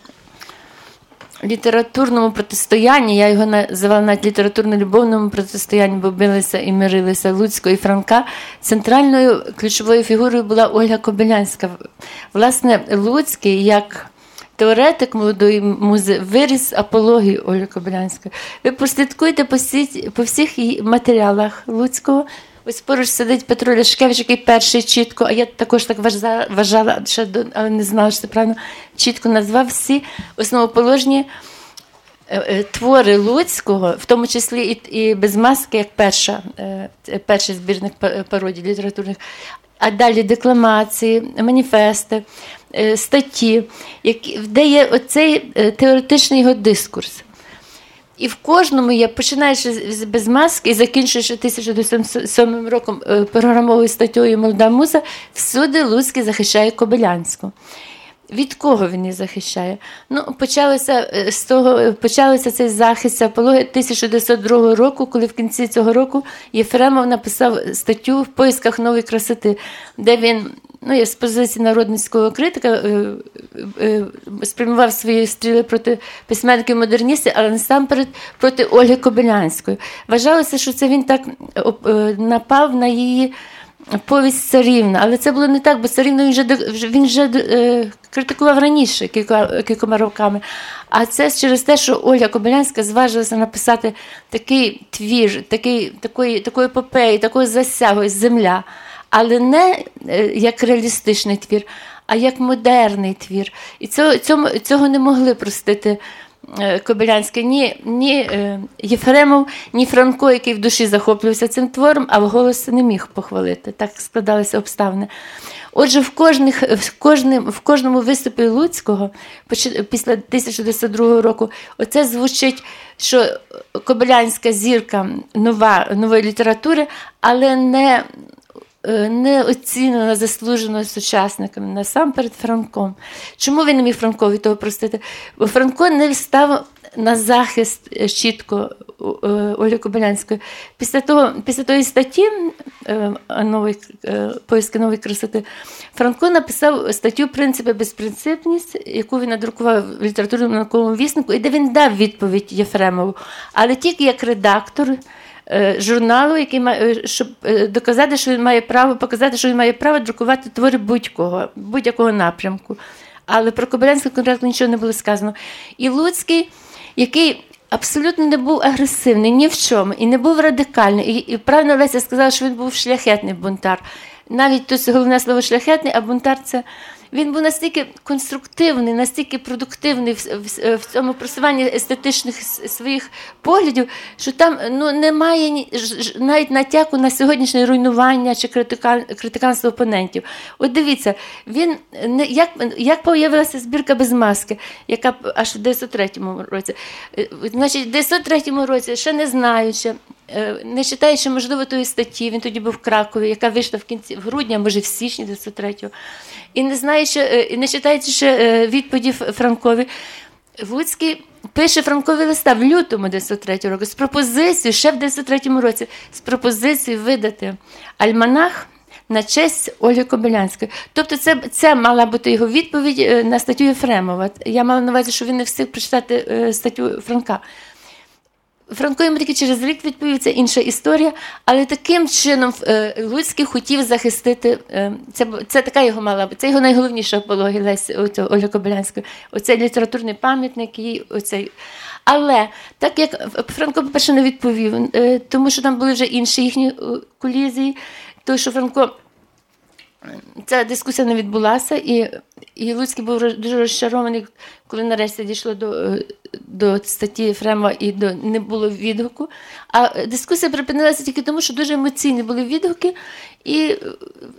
літературному протистоянні, я його називала навіть літературно-любовному протистоянні, бо билися і мирилися Луцько і Франка. Центральною ключовою фігурою була Ольга Кобилянська. Власне, Луцький як. Теоретик молодої музи виріс апології Ольги Кобилянської. Ви послідкуйте по по всіх матеріалах Луцького. Ось поруч сидить Петро Ляшкевич, який перший чітко, а я також так вважала, ще але не знала, що це правильно, чітко назвав всі основоположні е, е, твори Луцького, в тому числі і і без маски, як перша, е, перший збірник пародій літературних, а далі декламації, маніфести, статті, де є оцей теоретичний його дискурс. І в кожному я починаючи з без маски і закінчуючи 1907 роком е, програмовою статтєю Молода муза, всюди Луцький захищає Кобилянську. Від кого він її захищає? Ну, почалося е, з того, почалося цей захист апології 1902 року, коли в кінці цього року Єфремов написав статтю в поисках нової красоти, де він ну, я з позиції народницького критика е, е, спрямував свої стріли проти письменників модерністів, але насамперед проти Ольги Кобилянської. Вважалося, що це він так е, напав на її. Повість царівна, але це було не так, бо царівну він вже він вже е, критикував раніше кілька, кількома роками. А це через те, що Ольга Кобилянська зважилася написати такий твір, такий, такої, такої епопеї, такої засягої земля але не е, як реалістичний твір, а як модерний твір. І цього цього, цього не могли простити. Е, Кобилянське, ні ні е, Єфремов, ні Франко, який в душі захоплювався цим твором, а в голосі не міг похвалити. Так складалися обставини. Отже, в кожних, в, кожним, в кожному виступі Луцького після 1902 року оце звучить, що Кобилянська зірка нова, нової літератури, але не не оцінена заслужено сучасниками, насамперед Франком. Чому він не міг Франкові того простити? Бо Франко не став на захист е, чітко е, Олі Кобилянської. Після того, після тої статті нової, поиски нової красоти, Франко написав статтю Принципи безпринципність, яку він надрукував в літературному науковому віснику, і де він дав відповідь Єфремову, але тільки як редактор. Е, журналу, який має, е, щоб е, доказати, що він має право, показати, що він має право друкувати твори будь-кого, будь-якого напрямку. Але про Кобилянського конкретно нічого не було сказано. І Луцький, який абсолютно не був агресивний ні в чому, і не був радикальний. І, і правильно Леся сказала, що він був шляхетний бунтар. Навіть тут головне слово шляхетний, а бунтар це він був настільки конструктивний, настільки продуктивний в, в, в цьому просуванні естетичних своїх поглядів, що там ну, немає навіть натяку на сьогоднішнє руйнування чи критикан, критиканство опонентів. От дивіться, він як як появилася збірка без маски, яка аж в 93-му році. Е, значить, в 93-му році ще не знаючи. Е, не читаючи, можливо, тої статті, він тоді був в Кракові, яка вийшла в кінці в грудні, може в січні 93-го. І не знаючи, е, і не читаючи е, відповіді Франкові, Вуцький пише Франкові листа в лютому 93-го року з пропозицією, ще в 93-му році, з пропозицією видати альманах. На честь Ольги Кобилянської. Тобто, це це мала бути його відповідь на статтю Єфремова. Я мала на увазі, що він не встиг прочитати статтю Франка. Франко йому таки через рік відповів, це інша історія, але таким чином е, Луцький хотів захистити. Е, це це така його мала це його найголовніша апологія Лесі Ольги Кобилянської. Оцей літературний пам'ятник її оцей. Але так як Франко, по-перше, не відповів, е, тому що там були вже інші їхні колізії, то що Франко. Ця дискусія не відбулася, і і Луцький був дуже розчарований, коли нарешті дійшло до до статті Фрема і до не було відгуку. А дискусія припинилася тільки тому, що дуже емоційні були відгуки, і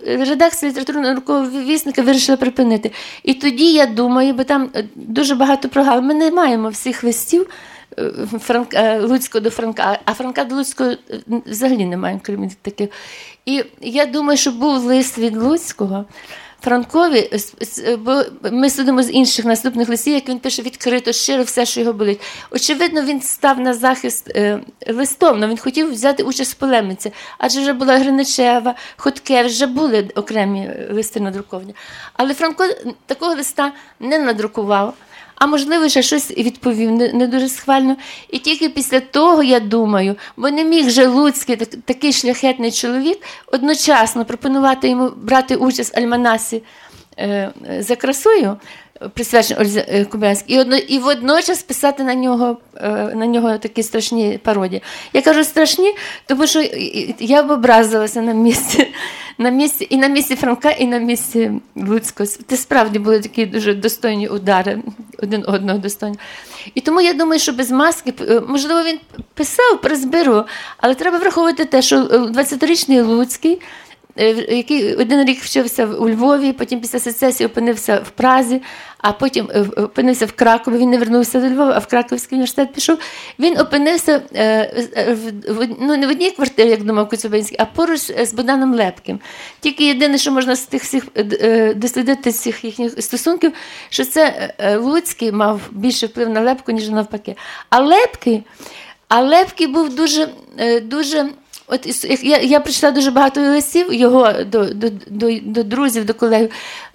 редакція літературного наукового вісника вирішила припинити. І тоді я думаю, бо там дуже багато програм. Ми не маємо всіх листів. Е, Франк, е, Луцького до Франка, а Франка до Луцького взагалі немає, крім таких. І я думаю, що був лист від Луцького. Франкові, бо ми судимо з інших наступних листів, як він пише відкрито, щиро все, що його болить. Очевидно, він став на захист е, листовно, він хотів взяти участь в полеміці, адже вже була Гриничева, Ходке, вже були окремі листи надруковані. Але Франко такого листа не надрукував. А можливо, ще щось відповів не, не дуже схвально. І тільки після того, я думаю, бо не міг же Луцький, так, такий шляхетний чоловік, одночасно пропонувати йому брати участь в Альманасі е, за красою присвячений е, Кубянській, і одно, і водночас писати на нього е, на нього такі страшні пародії. Я кажу страшні, тому що я б образилася на місці на місці, і на місці Франка, і на місці Луцького. Це справді були такі дуже достойні удари, один одного достойні. І тому я думаю, що без маски, е, можливо, він писав про зберу, але треба враховувати те, що 20-річний Луцький. Е, який один рік вчився у Львові, потім після сецесії опинився в Празі, а потім е, опинився в Кракові. Він не вернувся до Львова, а в Краковський університет пішов. Він опинився е, ну, не в одній квартирі, як думав Коцюбинський, а поруч з Богданом Лепким. Тільки єдине, що можна з тих всіх дослідити цих їхніх стосунків, що це Луцький мав більше вплив на Лепку, ніж навпаки. А Лепкий, а Лепкий був дуже дуже. От я я прочитала дуже багато листів його до до, до, до друзів, до колегів.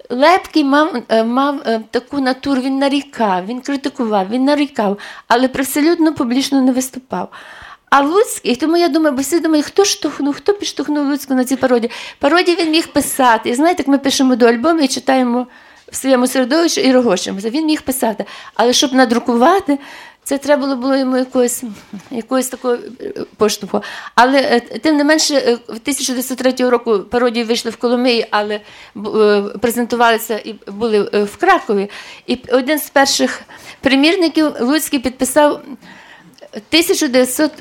Лепкий мав е, мав е, таку натуру, він нарікав, він критикував, він нарікав, але привселюдно публічно не виступав. А Луцький, тому я думаю, бо всі думають, хто штовхнув, хто підштовхнув Луцьку на ці пародії. Пародії він міг писати. І знаєте, як ми пишемо до альбому і читаємо в своєму середовищі і рогочимося. Він міг писати. Але щоб надрукувати, це треба було йому якоїсь якоїсь такого е, поштовху. Але е, тим не менше, е, в 1903 року пародії вийшли в Коломиї, але презентувалися і були в Кракові. І один з перших примірників Луцький підписав 1900,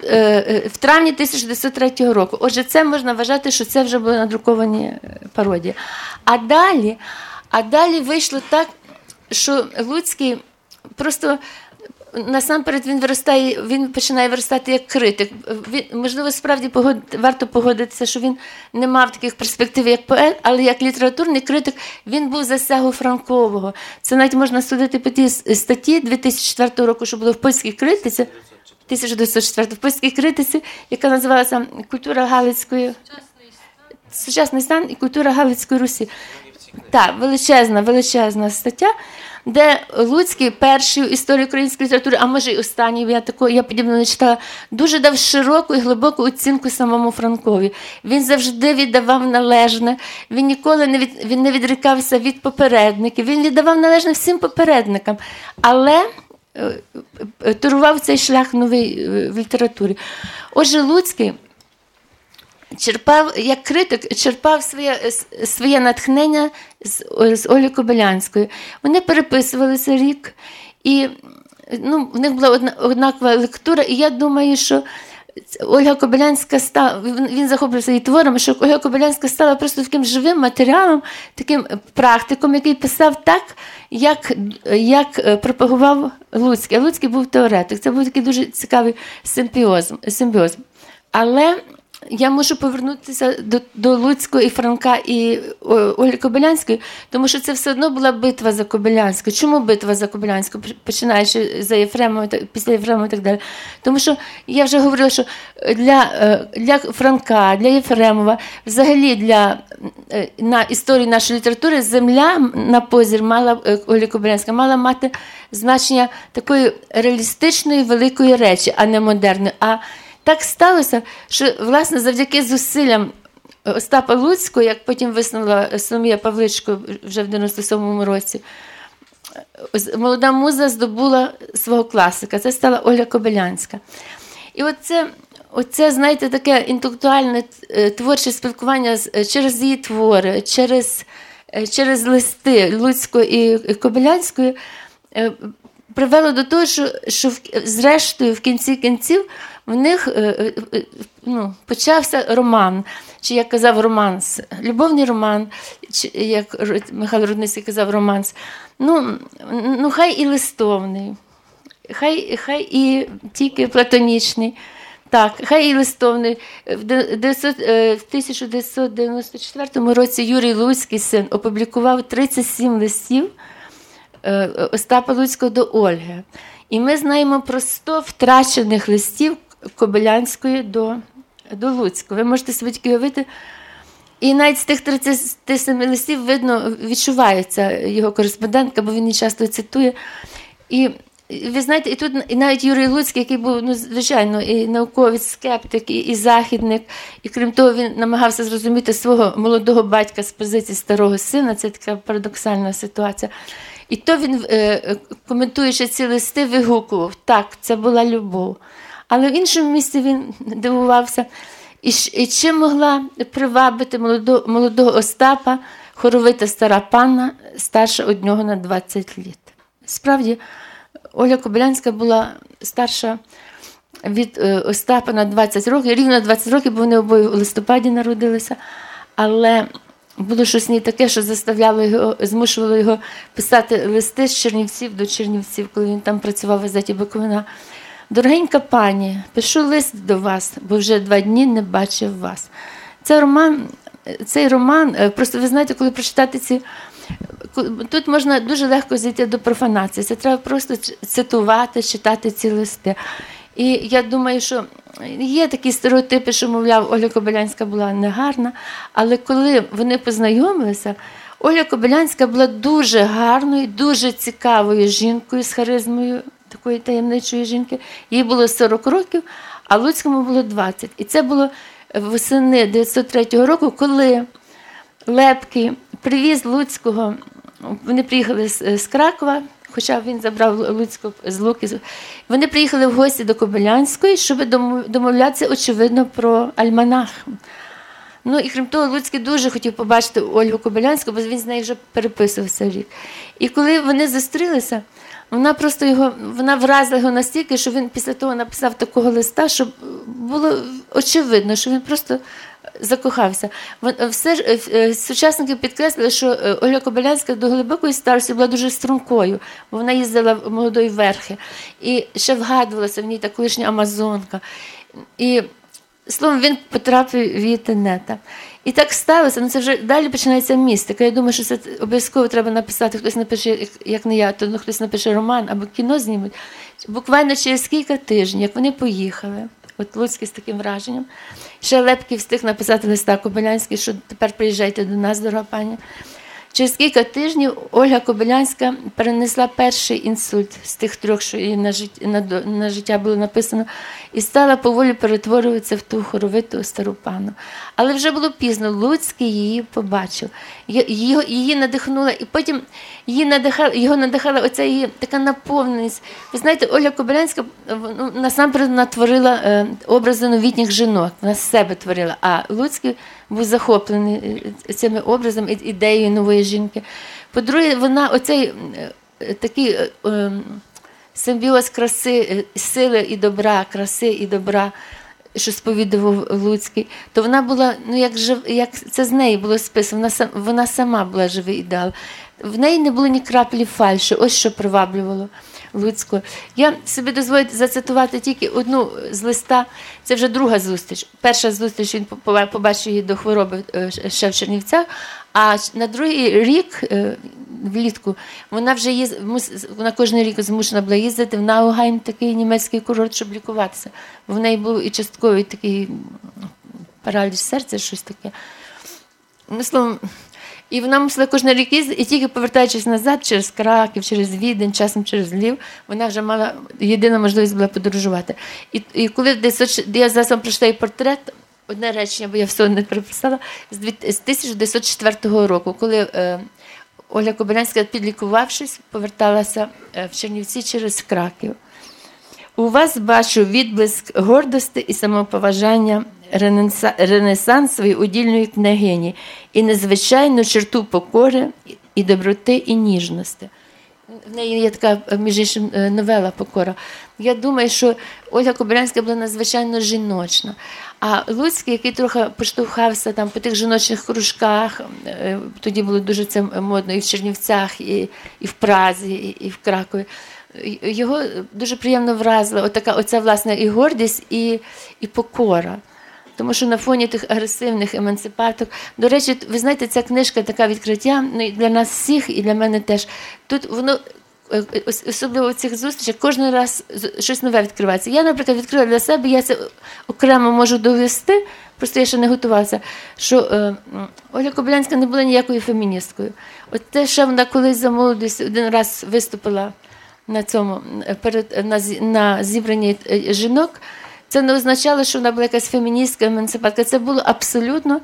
в травні 1903 року. Отже, це можна вважати, що це вже були надруковані пародії. А далі, а далі вийшло так, що Луцький просто насамперед він виростає, він починає виростати як критик. Він, Можливо, справді погод, варто погодитися, що він не мав таких перспектив, як поет, але як літературний критик він був засягу Франкового. Це навіть можна судити по тій статті 2004 року, що було в польській критиці. 1904 в польській критиці, яка називалася Культура Галицької сучасний стан і культура Галицької Русі. Так, величезна, величезна стаття де Луцький перший історії української літератури, а може й останній, я тако, я подібно не читала, дуже дав широку і глибоку оцінку самому Франкові. Він завжди віддавав належне, він ніколи не від, він не відрікався від попередників, він віддавав належне всім попередникам. Але е, е, турував цей шлях новий е, в літературі. Отже, Луцький черпав, як критик, черпав своє своє натхнення з з Олі Кобилянською. Вони переписувалися рік, і ну, в них була одна, однакова лектура, і я думаю, що. Ольга Кобилянська стала, він захопився її творами, що Ольга Кобилянська стала просто таким живим матеріалом, таким практиком, який писав так, як як пропагував Луцький. А Луцький був теоретик. Це був такий дуже цікавий симбіоз. симбіоз. Але я можу повернутися до до Луцького і Франка і Олі Кобилянської, тому що це все одно була битва за Кобилянську. Чому битва за Кобилянську, починаючи за Єфремова, після Єфремова і так далі? Тому що я вже говорила, що для е, для Франка, для Єфремова, взагалі для е, на історії нашої літератури земля на позір мала е, Олі Кобилянська мала мати значення такої реалістичної великої речі, а не модерної. Так сталося, що власне завдяки зусиллям Остапа Луцького, як потім виснула Соломія Павличко вже в 97-му році, молода муза здобула свого класика. Це стала Ольга Кобилянська. І оце, оце знаєте, таке інтелектуальне е, творче спілкування е, через її твори, через е, через листи Луцького і Кобилянської привело до того, що що зрештою, в кінці кінців, в них е, е, ну, почався роман, чи як казав романс, любовний роман, чи як Михайло Рудницький казав романс. Ну, ну хай і листовний, хай, хай і тільки платонічний. Так, хай і листовний. В 1994 е, році Юрій Луцький син опублікував 37 листів Остапа Луцького до Ольги. І ми знаємо про 100 втрачених листів Кобилянської до до Луцького. Ви можете собі тільки уявити. І навіть з тих 37 листів видно, відчувається його кореспондентка, бо він її часто цитує. І ви знаєте, і тут і навіть Юрій Луцький, який був, ну, звичайно, і науковець, скептик, і, і західник, і крім того, він намагався зрозуміти свого молодого батька з позиції старого сина. Це така парадоксальна ситуація. І то він, е, коментуючи ці листи, вигукував: так, це була любов. Але в іншому місці він дивувався. І і чим могла привабити молодого, молодого Остапа, хоровита стара панна, старша од нього на 20 літ. Справді, Оля Кобилянська була старша від е, Остапа на 20 років, рівно 20 років, бо вони обоє у листопаді народилися. Але було щось не таке, що заставляло його, змушувало його писати листи з Чернівців до Чернівців, коли він там працював в газеті Буковина. Дорогенька пані, пишу лист до вас, бо вже два дні не бачив вас. Це роман, Цей роман, е, просто ви знаєте, коли прочитати ці. Тут можна дуже легко зійти до профанації. Це треба просто цитувати, читати ці листи. І я думаю, що є такі стереотипи, що, мовляв, Оля Кобилянська була негарна, але коли вони познайомилися, Оля Кобилянська була дуже гарною, дуже цікавою жінкою з харизмою такої таємничої жінки. Їй було 40 років, а Луцькому було 20. І це було восени 903 року, коли Лепкий привіз Луцького, вони приїхали з Кракова. Хоча він забрав Луцьку з Луки. Вони приїхали в гості до Кобилянської, щоб домовлятися, очевидно, про альманах. Ну і крім того, Луцький дуже хотів побачити Ольгу Кобилянську, бо він з нею вже переписувався рік. І коли вони зустрілися, вона просто його вона вразила його настільки, що він після того написав такого листа, щоб було очевидно, що він просто закохався. Все ж е, сучасники підкреслили, що е, Ольга Кобилянська до глибокої старості була дуже стрункою, бо вона їздила в молодої верхи і ще вгадувалася в ній та колишня Амазонка. І словом, він потрапив в інтернета. І так сталося, ну це вже далі починається містика. Я думаю, що це обов'язково треба написати. Хтось напише, як не я, то ну, хтось напише роман або кіно знімуть. Буквально через кілька тижнів, як вони поїхали, от Луцький з таким враженням. Ще Лепків встиг написати листа Кобилянський, що тепер приїжджайте до нас, дорога пані. Через кілька тижнів Ольга Кобилянська перенесла перший інсульт з тих трьох, що їй на життя, на, на життя було написано, і стала поволі перетворюватися в ту хоровиту стару пану. Але вже було пізно. Луцький її побачив. Її, її надихнула, і потім її надихала, його надихала оця її така наповненість. Ви знаєте, Оля Кобилянська ну, насамперед натворила е, образи новітніх жінок, вона себе творила. А Луцький був захоплений е, цими образами, ідеєю нової жінки. По-друге, вона оцей е, такий е, симбіоз краси, сили і добра, краси і добра. Що сповідував Луцький, то вона була, ну як жив, як це з неї було списано, вона вона сама була живий ідеал. В неї не було ні краплі фальші, ось що приваблювало. Луцького. Я собі дозволю зацитувати тільки одну з листа. Це вже друга зустріч. Перша зустріч він побачив її до хвороби е, ще в Чернівцях. А на другий рік е, влітку вона вже їз... вона кожен рік змушена була їздити в Наугайм, такий німецький курорт, щоб лікуватися. В неї був і частковий такий параліч серця, щось таке. Ну, словом, і вона мусила кожен рік їздити, і тільки повертаючись назад через Краків, через Відень, часом через Львів, вона вже мала єдина можливість була подорожувати. І і коли десь я зараз вам прочитаю портрет, одне речення, бо я все не переписала, з 1904 року, коли е, Оля Кобилянська, підлікувавшись, поверталася е, в Чернівці через Краків. У вас бачу відблиск гордості і самоповажання ренесансової удільної княгині і незвичайну черту покори і доброти і ніжності. В неї є така між іншим е, новела покора. Я думаю, що Ольга Кобилянська була надзвичайно жіночна. А Луцький, який трохи поштовхався там по тих жіночних кружках, е, тоді було дуже це модно і в Чернівцях, і і в Празі, і, і в Кракові. Його дуже приємно вразила отака оця власне і гордість, і, і покора. Тому що на фоні тих агресивних емансипаток, до речі, ви знаєте, ця книжка така відкриття ну, для нас всіх, і для мене теж. Тут воно. Е, е, особливо в цих зустрічах кожен раз щось нове відкривається. Я, наприклад, відкрила для себе, я це окремо можу довести, просто я ще не готувалася, що е, Оля Кобилянська не була ніякою феміністкою. От те, що вона колись за молодість один раз виступила на цьому перед на, на зібранні жінок, це не означало, що вона була якась феміністка, емансипатка. Це було абсолютно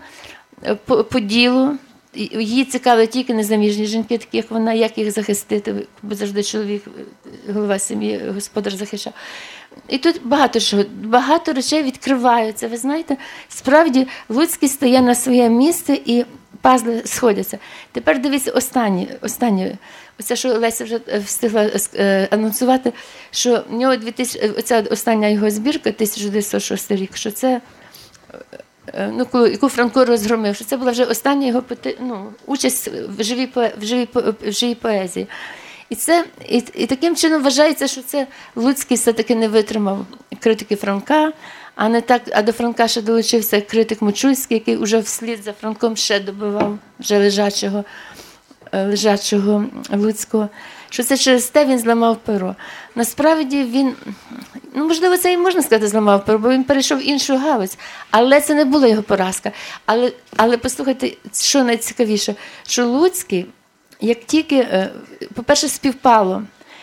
по, по ділу. Її цікавили тільки незаміжні жінки, такі як вона, як їх захистити, бо завжди чоловік, голова сім'ї, господар захищав. І тут багато чого, багато речей відкриваються. Ви знаєте, справді Луцький стає на своє місце і пазли сходяться. Тепер дивіться останнє, останнє. Оце, що Леся вже е, встигла е, анонсувати, що в нього 2000, оця остання його збірка, 1906 рік, що це е, ну, яку Франко розгромив, що це була вже остання його ну, участь в живій в живій, в живій поезії. І це і, і таким чином вважається, що це Луцький все-таки не витримав критики Франка, а не так, а до Франка ще долучився критик Мочульський, який вже вслід за Франком ще добивав вже лежачого е, лежачого Луцького. Що це через те він зламав перо. Насправді він, ну можливо, це і можна сказати, зламав перо, бо він перейшов в іншу галузь. Але це не була його поразка. Але але послухайте, що найцікавіше, що Луцький як тільки, е, по-перше, співпало.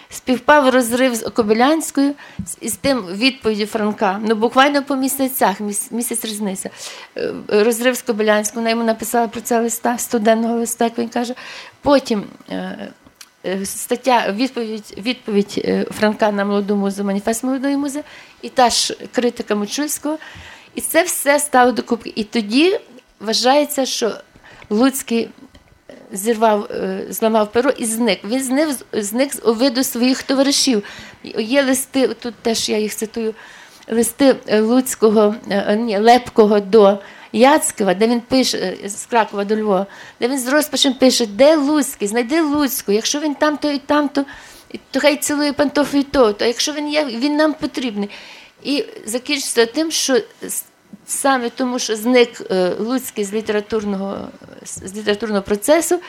Співпав розрив з Кобилянською і з тим відповіді Франка. Ну, буквально по місяцях, місяць різниця. Е, розрив з Кобилянською, вона йому написала про це листа, студенного листа, як він каже. Потім е, стаття, відповідь відповідь Франка на молоду музу, маніфест молодої музи, і та ж критика Мочульського. І це все стало докупки. І тоді вважається, що Луцький зірвав, е, зламав перо і зник. Він зник, зник з виду своїх товаришів. Є листи, тут теж я їх цитую, листи Луцького, е, ні, Лепкого до Яцькова, де він пише з Кракова до Львова, де він з розпачем пише, де Луцький, знайди Луцьку, якщо він там, то і там, то, то хай цілує пантофу то, то якщо він є, він нам потрібний. І закінчиться тим, що саме тому, що зник е, Луцький з літературного з літературного процесу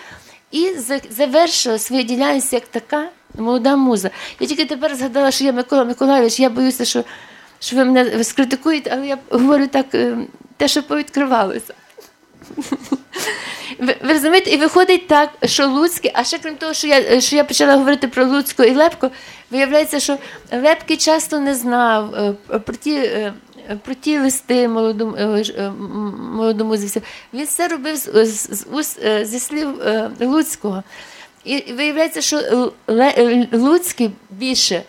і завершила свою діяльність як така молода муза. Я тільки тепер згадала, що я Микола Миколаївич, я боюся, що що ви мене скритикуєте, але я говорю так, е, те, що повідкривалося. Ви, розумієте, і виходить так, що Луцький, а ще крім того, що я що я почала говорити про Луцьку і Лепко, виявляється, що Лепкий часто не знав е, про ті про ті листи молодому, е, е, молодому Він все робив з, з, з, е, зі слів Луцького. І виявляється, що Луцький більше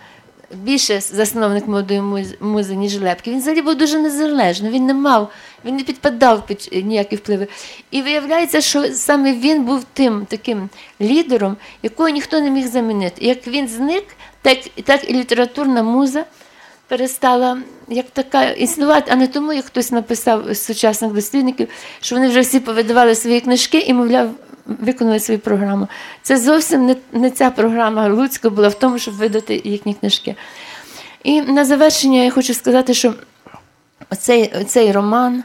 більше засновник молодої музи, ніж Лепки. Він взагалі був дуже незалежний, він не мав, він не підпадав під ніякі впливи. І виявляється, що саме він був тим таким лідером, якого ніхто не міг замінити. Як він зник, так, так і літературна муза перестала як така існувати, а не тому, як хтось написав з сучасних дослідників, що вони вже всі повидавали свої книжки і, мовляв, виконали свою програму. Це зовсім не, не ця програма Луцька була в тому, щоб видати їхні книжки. І на завершення я хочу сказати, що оцей, оцей роман.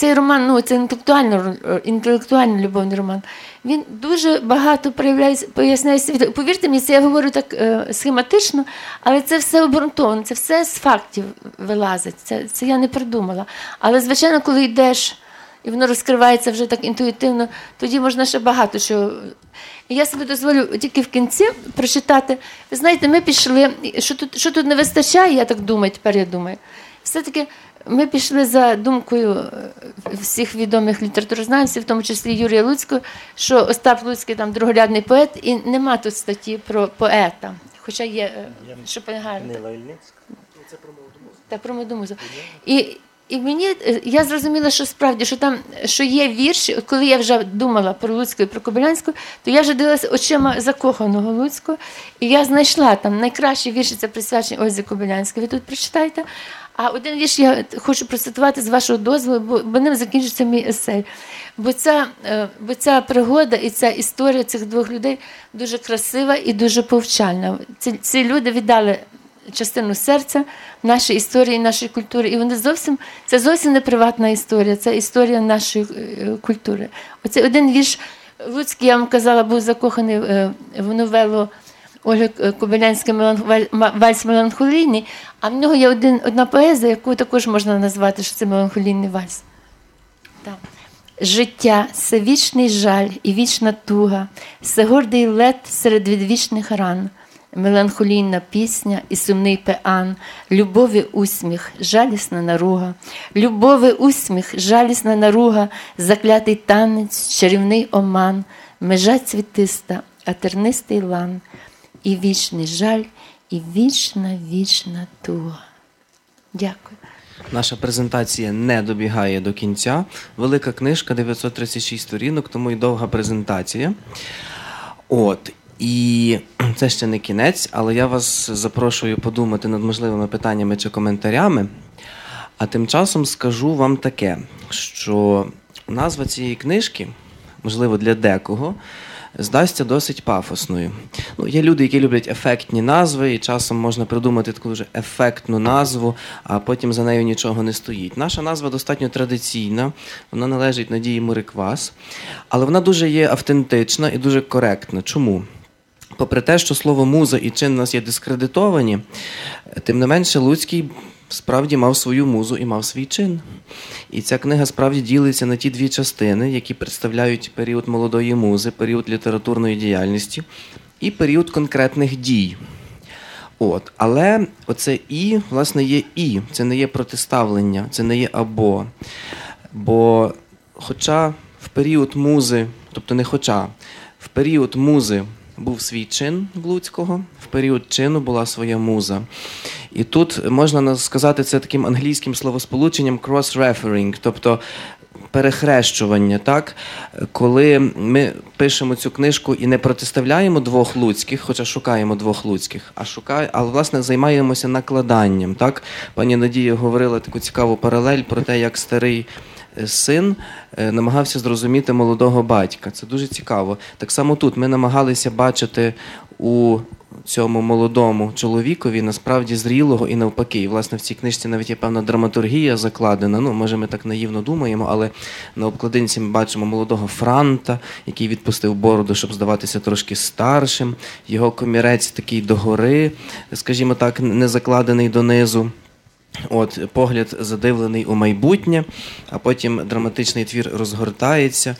Цей роман, ну це інтелектуально інтелектуальний любовний роман. Він дуже багато проявляє, поясняє світ. Повірте мені, це я говорю так е, схематично, але це все обґрунтовано, це все з фактів вилазить. Це це я не придумала. Але, звичайно, коли йдеш і воно розкривається вже так інтуїтивно, тоді можна ще багато чого. І я собі дозволю тільки в кінці прочитати. Ви знаєте, ми пішли, що тут що тут не вистачає, я так думаю, тепер я думаю. Все-таки ми пішли за думкою е, всіх відомих літературознавців, в тому числі Юрія Луцького, що Остап Луцький там другорядний поет, і нема тут статті про поета. Хоча є е, Шопенгар. Це про молоду Так, про молоду музику. І і мені е, я зрозуміла, що справді що там що є вірші. Коли я вже думала про Луцьку і про Кобилянську, то я вже дивилася очима закоханого Луцького, і я знайшла там найкращі вірші це присвячені Ользі Кобилянській. Ви тут прочитайте. А один вірш я хочу процитувати з вашого дозволу, бо, бо ним закінчиться мій есей. Бо ця, е, бо ця пригода і ця історія цих двох людей дуже красива і дуже повчальна. Ці, ці люди віддали частину серця нашої історії, нашої культури. І вони зовсім це зовсім не приватна історія, це історія нашої е, культури. Оце один вірш Луцький, я вам казала, був закоханий е, в новелу. Ольга Кобилянська вальс меланхолійний, а в нього є один, одна поезія, яку також можна назвати, що це меланхолійний вальс. Так. Життя це вічний жаль і вічна туга, це гордий лед серед відвічних ран. меланхолійна пісня і сумний пеан, любові усміх, жалісна наруга, любові усміх, жалісна наруга, заклятий танець, чарівний оман, межа цвітиста, а тернистий лан, і вічний жаль, і вічна, вічна туга. Дякую.
Наша презентація не добігає до кінця. Велика книжка 936 сторінок, тому і довга презентація. От. І це ще не кінець, але я вас запрошую подумати над можливими питаннями чи коментарями. А тим часом скажу вам таке, що назва цієї книжки, можливо, для декого, здасться досить пафосною. Ну, Є люди, які люблять ефектні назви, і часом можна придумати таку дуже ефектну назву, а потім за нею нічого не стоїть. Наша назва достатньо традиційна, вона належить Надії Муриквас, але вона дуже є автентична і дуже коректна. Чому? Попри те, що слово муза і чин у нас є дискредитовані, тим не менше Луцький справді мав свою музу і мав свій чин. І ця книга справді ділиться на ті дві частини, які представляють період молодої музи, період літературної діяльності і період конкретних дій. От. Але оце і, власне, є і, це не є протиставлення, це не є або. Бо, хоча в період музи, тобто не хоча, в період музи був свій чин Блуцького, в період чину була своя муза. І тут можна сказати це таким англійським словосполученням cross-referring, тобто перехрещування, так? коли ми пишемо цю книжку і не протиставляємо двох луцьких, хоча шукаємо двох луцьких, а шукає, але власне займаємося накладанням. Так? Пані Надія говорила таку цікаву паралель про те, як старий. Е, син е, намагався зрозуміти молодого батька. Це дуже цікаво. Так само тут ми намагалися бачити у цьому молодому чоловікові насправді зрілого і навпаки. І, власне, в цій книжці навіть є певна драматургія закладена. Ну, може, ми так наївно думаємо, але на обкладинці ми бачимо молодого Франта, який відпустив бороду, щоб здаватися трошки старшим. Його комірець такий догори, скажімо так, не закладений донизу. От погляд задивлений у майбутнє, а потім драматичний твір розгортається,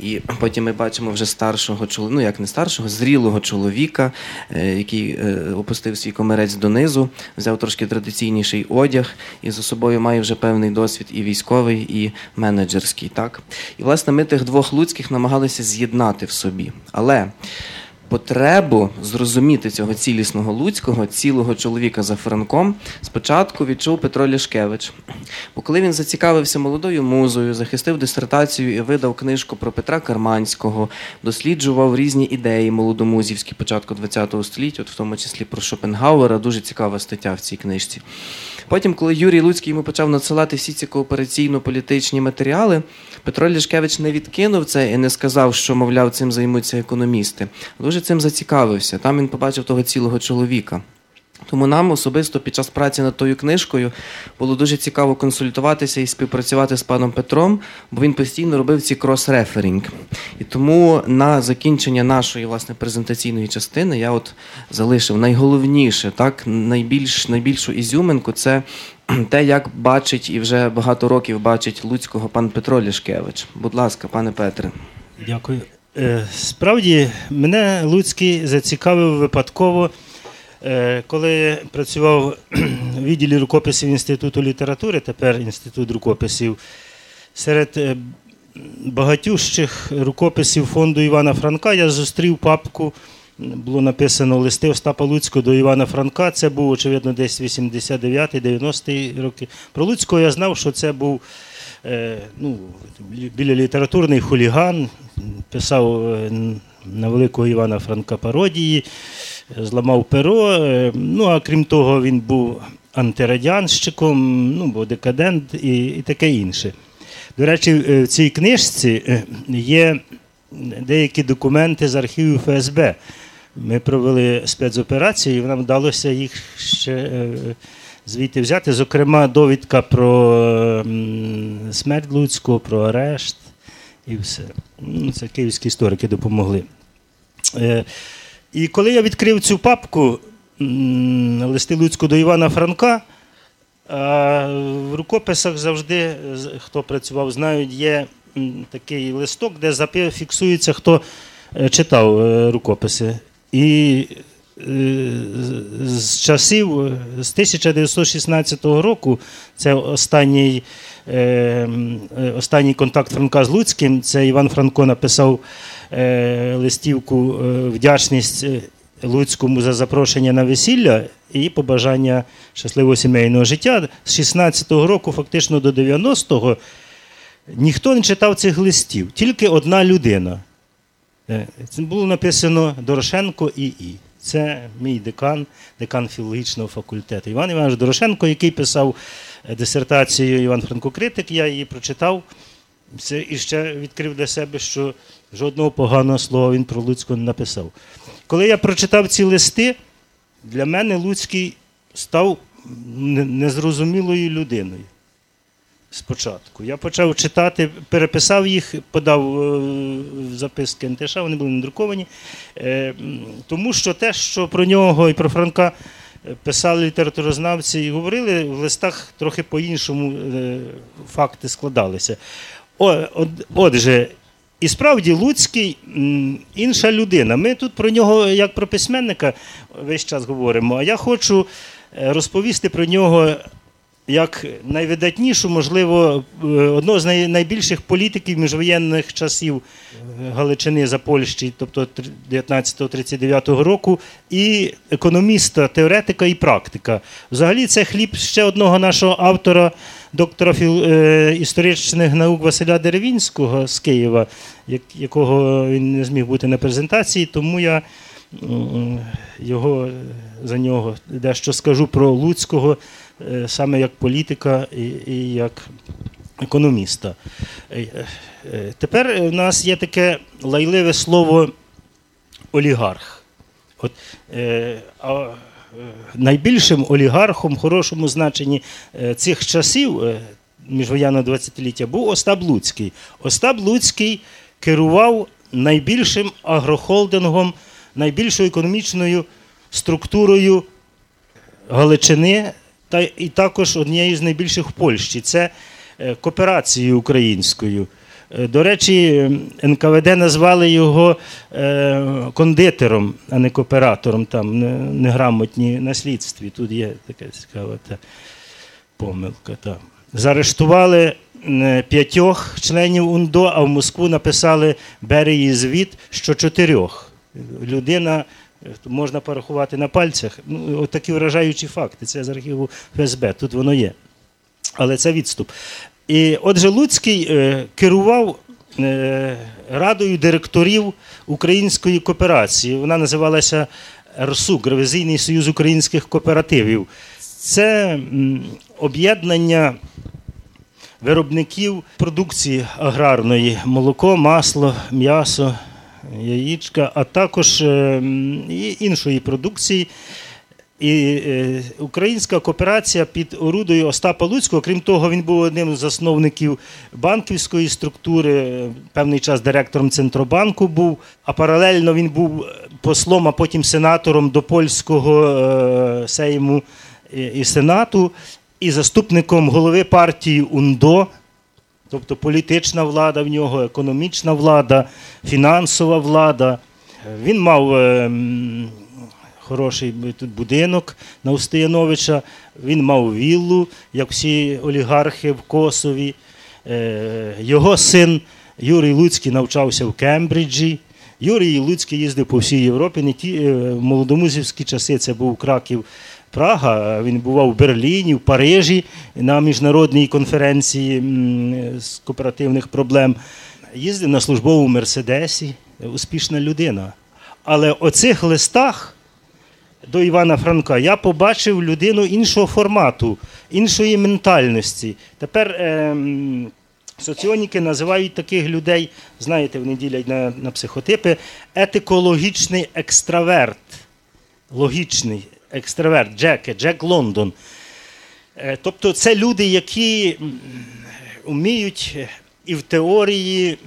і потім ми бачимо вже старшого чоловіка, ну як не старшого, зрілого чоловіка, е, який е, опустив свій комерець донизу, взяв трошки традиційніший одяг і за собою має вже певний досвід і військовий, і менеджерський. Так і власне ми тих двох луцьких намагалися з'єднати в собі, але потребу зрозуміти цього цілісного луцького, цілого чоловіка за Франком, спочатку відчув Петро Ляшкевич. Бо коли він зацікавився молодою музою, захистив дисертацію і видав книжку про Петра Карманського, досліджував різні ідеї молодомузівські початку ХХ століття, от в тому числі про Шопенгауера, дуже цікава стаття в цій книжці. Потім, коли Юрій Луцький йому почав надсилати всі ці коопераційно-політичні матеріали, Петро Ляшкевич не відкинув це і не сказав, що, мовляв, цим займуться економісти. Дуже цим зацікавився. Там він побачив того цілого чоловіка. Тому нам особисто під час праці над тою книжкою було дуже цікаво консультуватися і співпрацювати з паном Петром, бо він постійно робив ці крос-реферінг. І тому на закінчення нашої власне презентаційної частини я от залишив найголовніше, так найбільш найбільшу ізюминку це те, як бачить і вже багато років бачить Луцького пан Петро Лішкевич. Будь ласка, пане Петре.
Дякую. Е, справді мене Луцький зацікавив випадково. Е, коли працював в відділі рукописів Інституту літератури, тепер Інститут рукописів, серед е, багатющих рукописів фонду Івана Франка я зустрів папку. Було написано листи Остапа Луцького до Івана Франка. Це був, очевидно, десь 89-90-ті роки. Про Луцького я знав, що це був ну, біля літературний хуліган, писав на великого Івана Франка пародії зламав перо. Е, ну а крім того, він був антирадянщиком, ну, бо декадент і, і таке інше. До речі, е, в цій книжці е, є деякі документи з архівів ФСБ. Ми провели спецоперацію, і нам вдалося їх ще звідти взяти. Зокрема, довідка про смерть Луцького, про арешт і все. Ну, це київські історики допомогли. І коли я відкрив цю папку листи Луцьку до Івана Франка, в рукописах завжди, хто працював, знають, є такий листок, де фіксується, хто е, читав е, рукописи. І з часів з 1916 року, це останній е, останній контакт Франка з Луцьким. Це Іван Франко написав е, листівку вдячність Луцькому за запрошення на весілля і побажання щасливого сімейного життя. З 16-го року, фактично до 90-го, ніхто не читав цих листів, тільки одна людина. Це було написано Дорошенко і І. Це мій декан, декан філологічного факультету. Іван Іванович Дорошенко, який писав е, дисертацію Іван Франко Критик, я її прочитав Це і ще відкрив для себе, що жодного поганого слова він про Луцького не написав. Коли я прочитав ці листи, для мене Луцький став незрозумілою людиною спочатку. Я почав читати, переписав їх, подав е, записки НТШ, вони були надруковані. Е, тому що те, що про нього і про Франка е, писали літературознавці і говорили, в листах трохи по-іншому факти складалися. Отже, і справді Луцький інша людина. Ми тут про нього, як про письменника, весь час говоримо. А я хочу розповісти про нього як найвидатнішу, можливо, е, одного з найбільших політиків міжвоєнних часів е, Галичини за Польщі, тобто 19-39 року, і економіста, теоретика і практика. Взагалі, це хліб ще одного нашого автора, доктора е, історичних наук Василя Деревінського з Києва, якого він не зміг бути на презентації, тому я. Його за нього дещо скажу про Луцького саме як політика і, і як економіста. Е, е, тепер у нас є таке лайливе слово олігарх. От, а Найбільшим олігархом в хорошому значенні цих часів міжвоєнного 20-ліття був Остап Луцький. Остап Луцький керував найбільшим агрохолдингом, найбільшою економічною структурою Галичини та і також однією з найбільших в Польщі це е, кооперацією українською. Е, до речі, НКВД назвали його е, кондитером, а не кооператором, там неграмотні наслідстві. Тут є така цікава та помилка. Та. Заарештували п'ятьох членів УНДО, а в Москву написали бери її звіт, що чотирьох. Людина можна порахувати на пальцях. Ну, Такі вражаючі факти. Це з архіву ФСБ, тут воно є. Але це відступ. І отже, Луцький е, керував е, радою директорів української кооперації. Вона називалася РСУК, Ревізійний Союз українських кооперативів. Це об'єднання виробників продукції аграрної молоко, масло, м'ясо яєчка, а також е, і іншої продукції. І е, українська кооперація під орудою Остапа Луцького, крім того, він був одним з засновників банківської структури, певний час директором Центробанку був, а паралельно він був послом, а потім сенатором до польського е, сейму і сенату, і заступником голови партії УНДО. Тобто політична влада в нього, економічна влада, фінансова влада. Він мав е, хороший тут будинок на Устияновича, він мав віллу, як всі олігархи в Косові. Е, його син Юрій Луцький навчався в Кембриджі. Юрій Луцький їздив по всій Європі. Не ті е, молодомузівські часи це був Краків Прага, він бував в Берліні, в Парижі на міжнародній конференції з кооперативних проблем. Їздив на службовому Мерседесі, успішна людина. Але оцих листах до Івана Франка я побачив людину іншого формату, іншої ментальності. Тепер е, соціоніки називають таких людей, знаєте, вони ділять на, на психотипи, етикологічний екстраверт. Логічний екстраверт, Джеке, Джек Лондон. Е, тобто це люди, які вміють і в теорії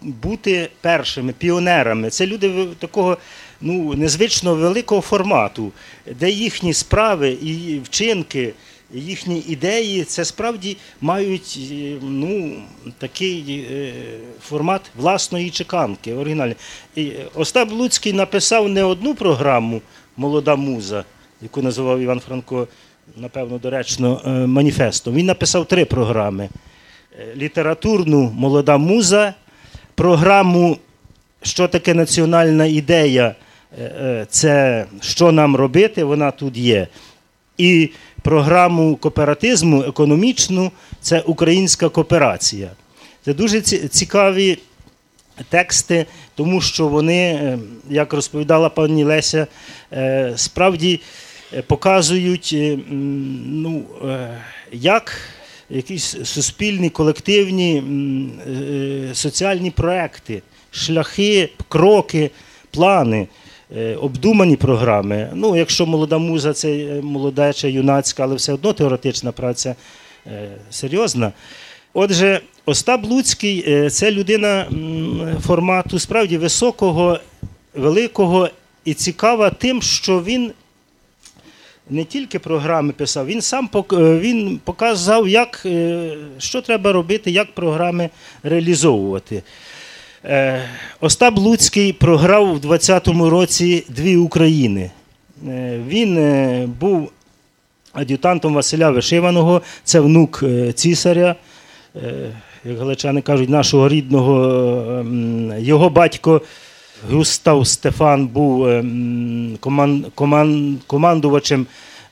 бути першими, піонерами. Це люди такого ну, незвично великого формату, де їхні справи і вчинки їхні ідеї, це справді мають е, ну, такий е, формат власної чеканки, оригінальний. Е, Остап Луцький написав не одну програму Молода муза, яку називав Іван Франко, напевно, доречно, е, маніфестом. Він написав три програми: Е, літературну Молода муза, програму Що таке національна ідея? Е, Це що нам робити, вона тут є. І програму кооператизму економічну це українська кооперація. Це дуже цікаві тексти, тому що вони, е, як розповідала пані Леся, е, справді е, показують, ну, як якісь суспільні, колективні соціальні проекти, шляхи, кроки, плани. Обдумані програми. Ну, якщо молода муза, це молодеча, юнацька, але все одно теоретична праця серйозна. Отже, Остап Луцький е, це людина формату справді високого, великого і цікава тим, що він не тільки програми писав, він сам е, він показав, як, е, що треба робити, як програми реалізовувати. Остап Луцький програв у 20-му році дві України. Він був ад'ютантом Василя Вишиваного, це внук цісаря, як галичани кажуть, нашого рідного. е, Його батько Густав Стефан був е, м, коман, коман, командувачем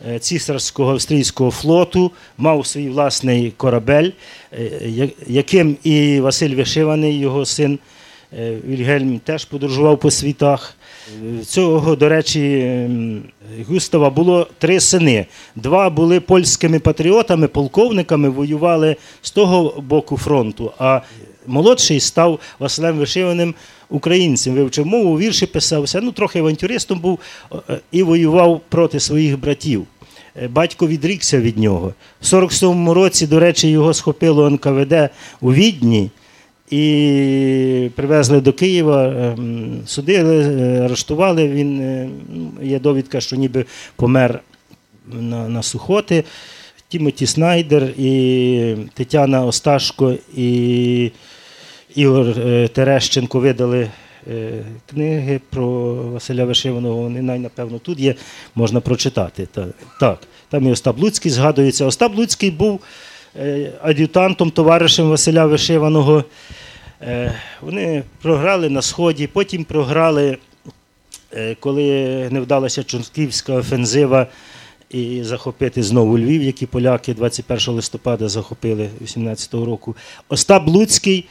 е, цісарського австрійського флоту, мав свій власний корабель, е, яким і Василь Вишиваний, його син е, Вільгельм, теж подорожував по світах. Цього, до речі, Густава було три сини. Два були польськими патріотами, полковниками, воювали з того боку фронту. А молодший став Василем Вишиваним українцем. Вивчив мову, вірші писався. Ну, трохи авантюристом був е, і воював проти своїх братів. Е, Батько відрікся від нього. В 47-му році, до речі, його схопило НКВД у Відні і привезли до Києва, ем, судили, е, арештували. Він е, ну, є довідка, що ніби помер на, на сухоти. Тімоті Снайдер і Тетяна Осташко і Ігор е, Терещенко видали книги про Василя Вишиваного. Вони напевно тут є, можна прочитати. Так, там і Остап Луцький згадується. Остап Луцький був ад'ютантом, товаришем Василя Вишиваного. Е, Вони програли на Сході, потім програли, е, коли не вдалася Чонківська офензива і захопити знову Львів, які поляки 21 листопада захопили 18-го року. Остап Луцький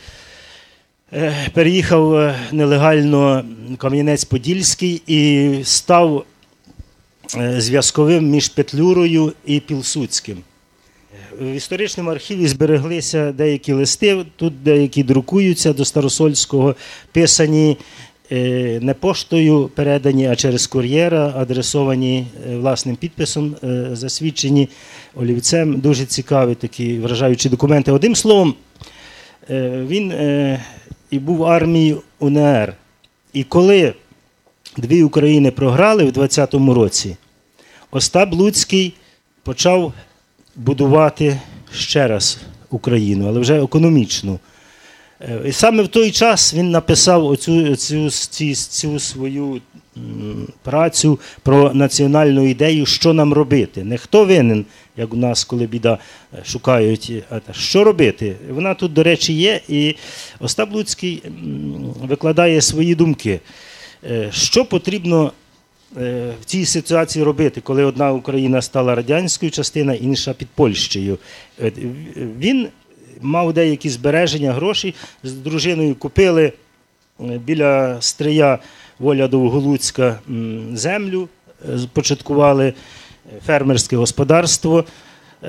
е, переїхав е, нелегально Кам'янець-Подільський і став е, зв'язковим між Петлюрою і Пілсудським. В історичному архіві збереглися деякі листи, тут деякі друкуються до Старосольського, писані е, не поштою передані, а через кур'єра, адресовані е, власним підписом, е, засвідчені олівцем. Дуже цікаві такі вражаючі документи. Одним словом, він і був в армії УНР. І коли дві України програли в 20-му році, Остап Луцький почав будувати ще раз Україну, але вже економічну. Е, І саме в той час він написав оцю, цю, цю свою працю про національну ідею, що нам робити. Не хто винен, як у нас, коли біда е, шукають, а що робити. Вона тут, до речі, є, і Остап Луцький викладає свої думки. Е, Що потрібно е, в цій ситуації робити, коли одна Україна стала радянською частиною, інша під Польщею. Е, Він мав деякі збереження грошей з дружиною купили е, біля стрия Воля Довголуцька землю, е, початкували е, фермерське господарство.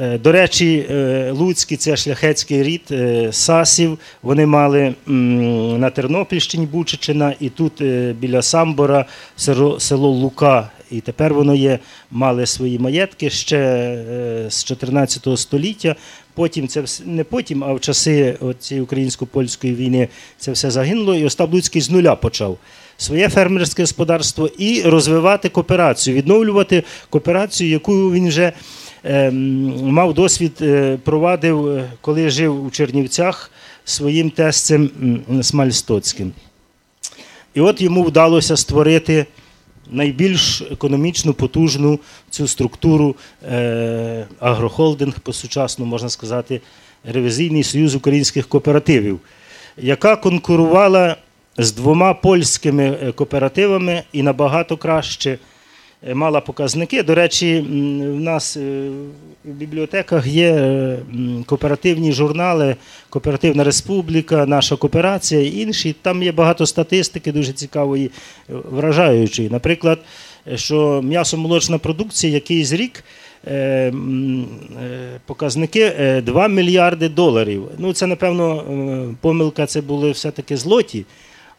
Е, До речі, е, Луцький це шляхетський рід е, Сасів. Вони мали на Тернопільщині Бучичина, і тут біля Самбора село, Лука. І тепер воно є, мали свої маєтки ще з 14 століття. Потім це не потім, а в часи цієї українсько-польської війни це все загинуло. І Остап Луцький з нуля почав своє фермерське господарство і розвивати кооперацію, відновлювати кооперацію, яку він вже мав досвід, е, провадив, е, коли жив у Чернівцях своїм тестем м, Смальстоцьким. І от йому вдалося створити найбільш економічно потужну цю структуру е, агрохолдинг, по сучасному можна сказати, ревізійний союз українських кооперативів, яка конкурувала з двома польськими кооперативами і набагато краще мала показники. До речі, в нас е, в бібліотеках є е, кооперативні журнали, Кооперативна Республіка, наша кооперація і інші. Там є багато статистики, дуже цікавої, е, вражаючої. Наприклад, е, що м'ясо-молочна продукція якийсь рік. е, е, Показники е, 2 мільярди доларів. Ну, це, напевно, е, помилка це були все-таки злоті.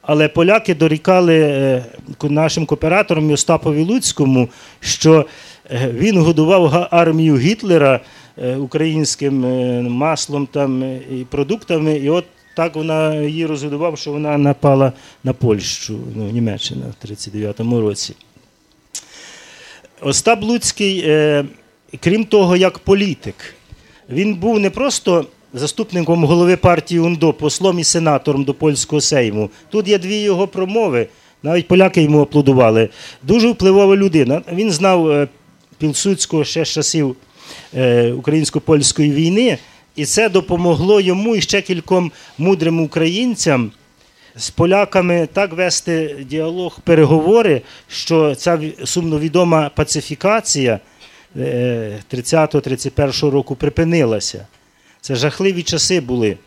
Але поляки дорікали е, нашим кооператорам Остапові Луцькому, що е, він годував армію Гітлера е, українським маслом там, і продуктами, і от так вона її розгодував, що вона напала на Польщу, ну, Німеччина в 39-му році. Остап Луцький, крім того, як політик, він був не просто заступником голови партії УНДО, послом і сенатором до польського сейму. Тут є дві його промови. Навіть поляки йому аплодували. Дуже впливова людина. Він знав е, Пілсудського ще з часів е, українсько-польської війни, і це допомогло йому і ще кільком мудрим українцям з поляками так вести діалог, переговори, що ця ві- сумновідома пацифікація е, 30-31 року припинилася. Це жахливі часи були.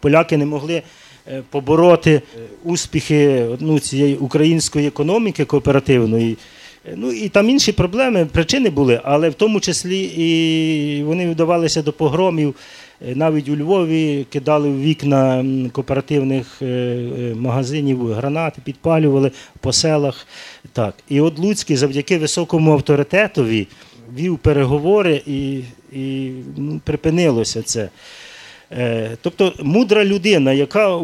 Поляки не могли е, побороти е, успіхи ну, цієї української економіки кооперативної. Е, Ну і там інші проблеми, причини були, але в тому числі і вони вдавалися до погромів. Навіть у Львові кидали в вікна кооперативних магазинів гранати, підпалювали по селах. Так. І от Луцький завдяки високому авторитетові вів переговори і, і ну, припинилося це. Е, Тобто мудра людина, яка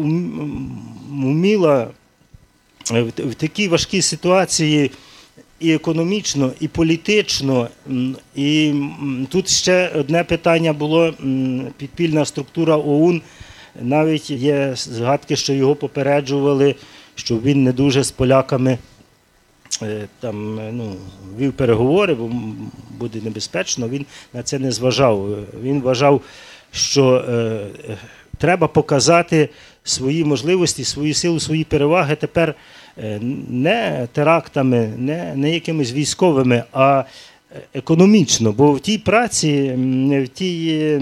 вміла е, в, в такій важкій ситуації і економічно, і політично. І тут ще одне питання було підпільна структура ОУН. Навіть є згадки, що його попереджували, що він не дуже з поляками там, е, ну, вів переговори, бо буде небезпечно. Він на це не зважав. Е, Він вважав, що е, е, треба показати свої можливості, свою силу, свої переваги тепер е, не терактами, не, не якимись військовими, а е, економічно. Бо в тій праці, в тій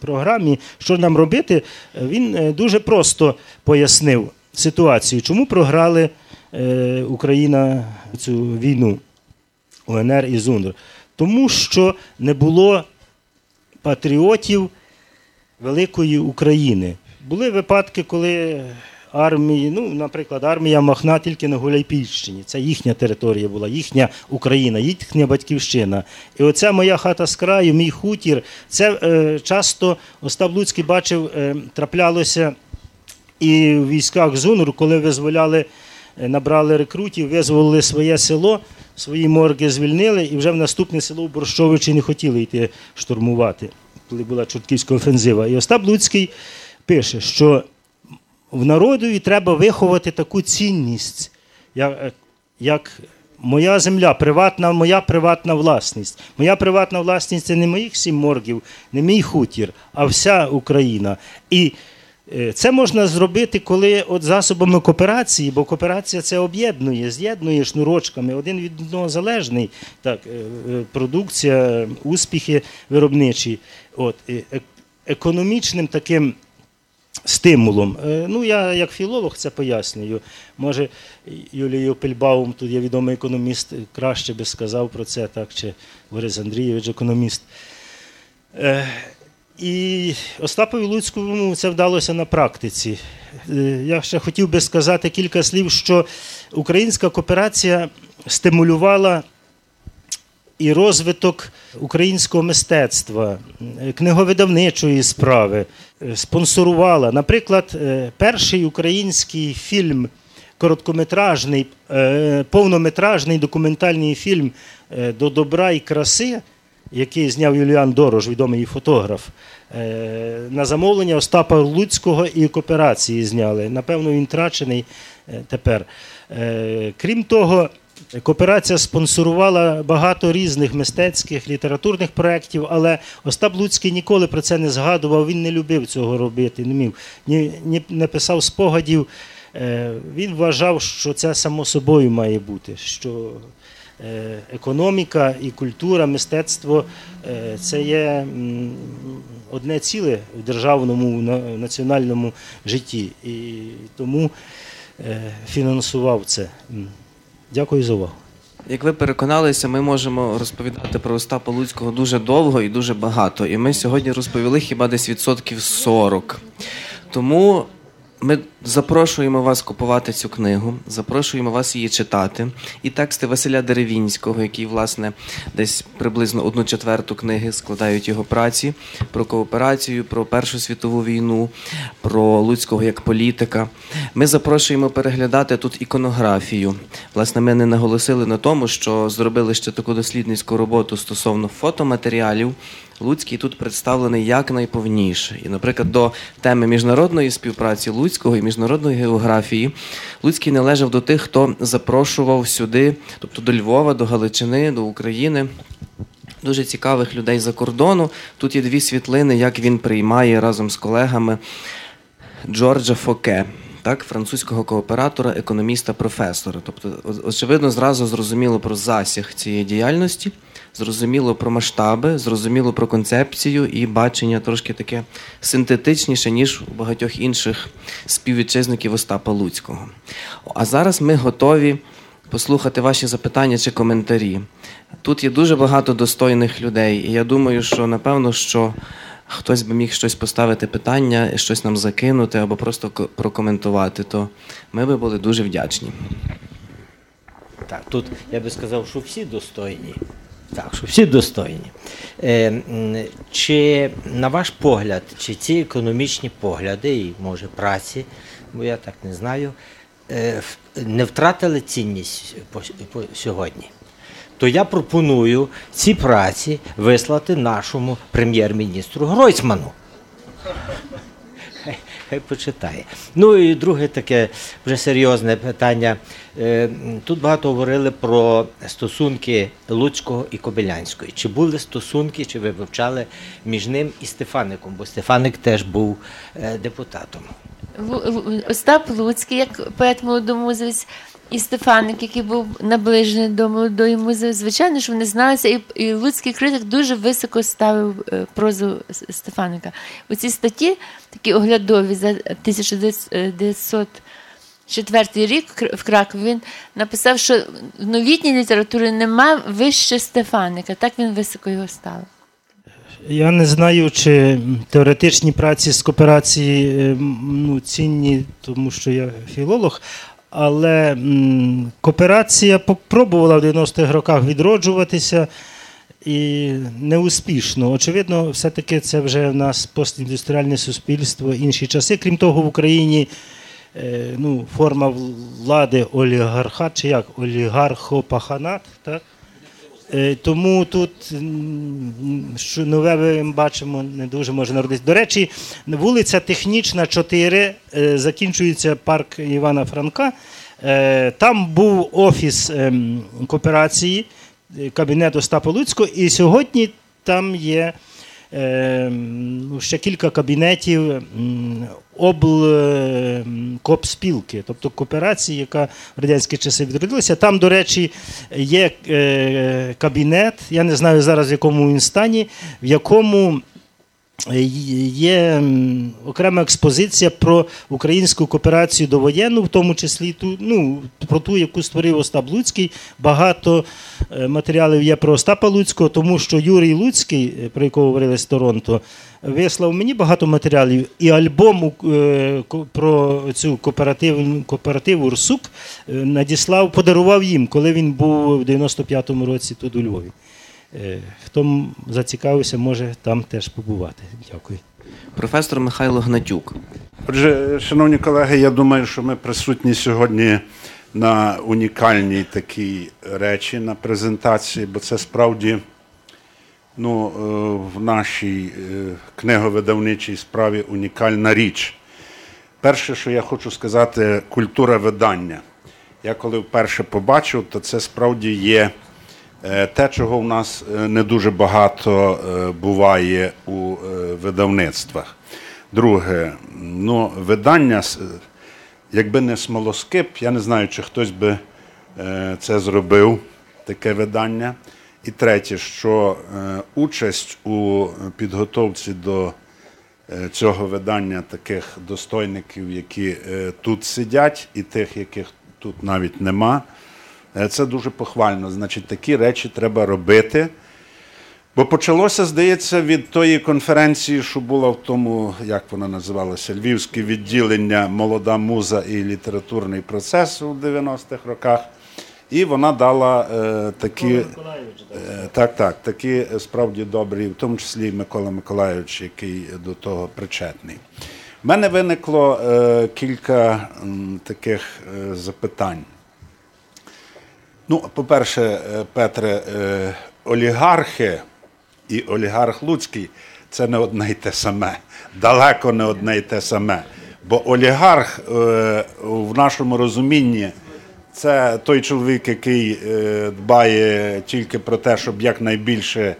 програмі, що нам робити, е, він е, дуже просто пояснив ситуацію, чому програли е, Україна цю війну УНР і ЗУНР. Тому що не було патріотів великої України. Були випадки, коли армії, ну, наприклад, армія Махна тільки на Гуляйпільщині. Це їхня територія була, їхня Україна, їхня батьківщина. І оця моя хата з краю, мій хутір. Це е, часто Остап Луцький бачив, е, траплялося і в військах ЗУНРу, коли визволяли, е, набрали рекрутів, визволили своє село, свої морги звільнили, і вже в наступне село в Борщовичі не хотіли йти штурмувати, коли була Чортківська офензива. І Остап Луцький пише, що в народові треба виховати таку цінність, як, як моя земля, приватна, моя приватна власність. Моя приватна власність це не моїх сім моргів, не мій хутір, а вся Україна. І е, це можна зробити, коли от засобами кооперації, бо кооперація це об'єднує, з'єднує шнурочками, один від одного залежний. Так, е, е, продукція, успіхи виробничі. От, е, е- економічним таким стимулом. Е, Ну, я як філолог це пояснюю. Може, Юлій Опельбаум, тут є відомий економіст, краще би сказав про це, так, чи Борис Андрійович, економіст. І Остапові Луцькому це вдалося на практиці. Е, Я ще хотів би сказати кілька слів, що українська кооперація стимулювала і розвиток українського мистецтва, е, книговидавничої справи, е, спонсорувала. Наприклад, перший український фільм, короткометражний, повнометражний документальний фільм До добра і краси який зняв Юліан Дорож, відомий фотограф. Е, на замовлення Остапа Луцького і кооперації зняли. Напевно, він трачений е, тепер. Е, крім того, кооперація спонсорувала багато різних мистецьких, літературних проєктів, але Остап Луцький ніколи про це не згадував, він не любив цього робити, не міг, ні, ні, не писав спогадів. Він вважав, що це само собою має бути. що Економіка і культура, мистецтво це є одне ціле в державному національному житті. І тому е, фінансував це. Дякую за увагу.
Як ви переконалися, ми можемо розповідати про Остапа Луцького дуже довго і дуже багато. І ми сьогодні розповіли хіба десь відсотків 40. Тому ми запрошуємо вас купувати цю книгу, запрошуємо вас її читати. І тексти Василя Деревінського, які, власне, десь приблизно одну четверту книги складають його праці про кооперацію, про Першу світову війну, про Луцького як політика. Ми запрошуємо переглядати тут іконографію. Власне, ми не наголосили на тому, що зробили ще таку дослідницьку роботу стосовно фотоматеріалів. Луцький тут представлений якнайповніше. І, наприклад, до теми міжнародної співпраці Луцького і міжнародної географії Луцький належав до тих, хто запрошував сюди, тобто до Львова, до Галичини, до України. Дуже цікавих людей за кордону. Тут є дві світлини, як він приймає разом з колегами Джорджа Фоке, так, французького кооператора, економіста, професора. Тобто, очевидно, зразу зрозуміло про засяг цієї діяльності зрозуміло про масштаби, зрозуміло про концепцію і бачення трошки таке синтетичніше, ніж у багатьох інших співвітчизників Остапа Луцького. А зараз ми готові послухати ваші запитання чи коментарі. Тут є дуже багато достойних людей, і я думаю, що напевно, що. Хтось би міг щось поставити питання, щось нам закинути або просто прокоментувати, то ми би були дуже вдячні.
Так, тут я би сказав, що всі достойні. Так, що всі достойні. Е, Чи, на ваш погляд, чи ці економічні погляди, і може праці, бо я так не знаю, е, не втратили цінність по, по сьогодні? То я пропоную ці праці вислати нашому прем'єр-міністру Гройсману хай почитає. Ну і друге таке вже серйозне питання. Е, тут багато говорили про стосунки Луцького і Кобилянської. Чи були стосунки, чи ви вивчали між ним і Стефаником? Бо Стефаник теж був е, депутатом.
Остап Луцький, як поет молодомузець, і Стефаник, який був наближений до молодої музи, звичайно, що вони зналися, і і Луцький критик дуже високо ставив е, прозу Стефаника. У цій статті, такі оглядові за 1904 рік в Кракові, він написав, що в новітній літературі нема вище Стефаника. Так він високо його ставив.
Я не знаю, чи теоретичні праці з кооперації е, ну, цінні, тому що я філолог, але кооперація пробувала в 90-х роках відроджуватися і неуспішно. Очевидно, все-таки це вже в нас постіндустріальне суспільство, інші часи. Крім того, в Україні е, ну, форма влади олігархат, чи як олігархопаханат. так? Е, тому тут що нове ми бачимо, не дуже може народитися. До речі, вулиця Технічна, 4, е, закінчується парк Івана Франка. Е, там був офіс ем, кооперації, кабінет Остапа Луцького, і сьогодні там є ще кілька кабінетів облкопспілки, тобто кооперації, яка в радянські часи відродилася. Там, до речі, є е, кабінет, я не знаю зараз в якому він стані, в якому є окрема експозиція про українську кооперацію довоєнну, в тому числі ту, ну, про ту, яку створив Остап Луцький. Багато е, матеріалів є про Остапа Луцького, тому що Юрій Луцький, е, про якого говорили з Торонто, вислав мені багато матеріалів, і альбом е, про цю кооперативну кооперативу Урсук надіслав, подарував їм, коли він був в 95-му році тут у Львові. Е, хто зацікавився, може там теж побувати. Дякую.
Професор Михайло Гнатюк.
Отже, шановні колеги, я думаю, що ми присутні сьогодні на унікальній такій речі на презентації, бо це справді ну, в нашій книговидавничій справі унікальна річ. Перше, що я хочу сказати, культура видання. Я коли вперше побачив, то це справді є те, чого в нас не дуже багато буває у видавництвах. Друге, ну, видання, якби не смолоскип, я не знаю, чи хтось би це зробив, таке видання. І третє, що участь у підготовці до цього видання таких достойників, які тут сидять, і тих, яких тут навіть нема, це дуже похвально. Значить, такі речі треба робити. Бо почалося, здається, від тої конференції, що була в тому, як вона називалася, Львівське відділення Молода муза і літературний процес у 90-х роках. І вона дала е, такі е, так, так, такі справді добрі, в тому числі Микола Миколайович, який до того причетний. У мене виникло е, кілька таких е, запитань. Ну, по-перше, е, Петре, е, олігархи і олігарх Луцький це не одне й те саме, далеко не одне й те саме. Бо олігарх е, в нашому розумінні це той чоловік, який дбає тільки про те, щоб якнайбільше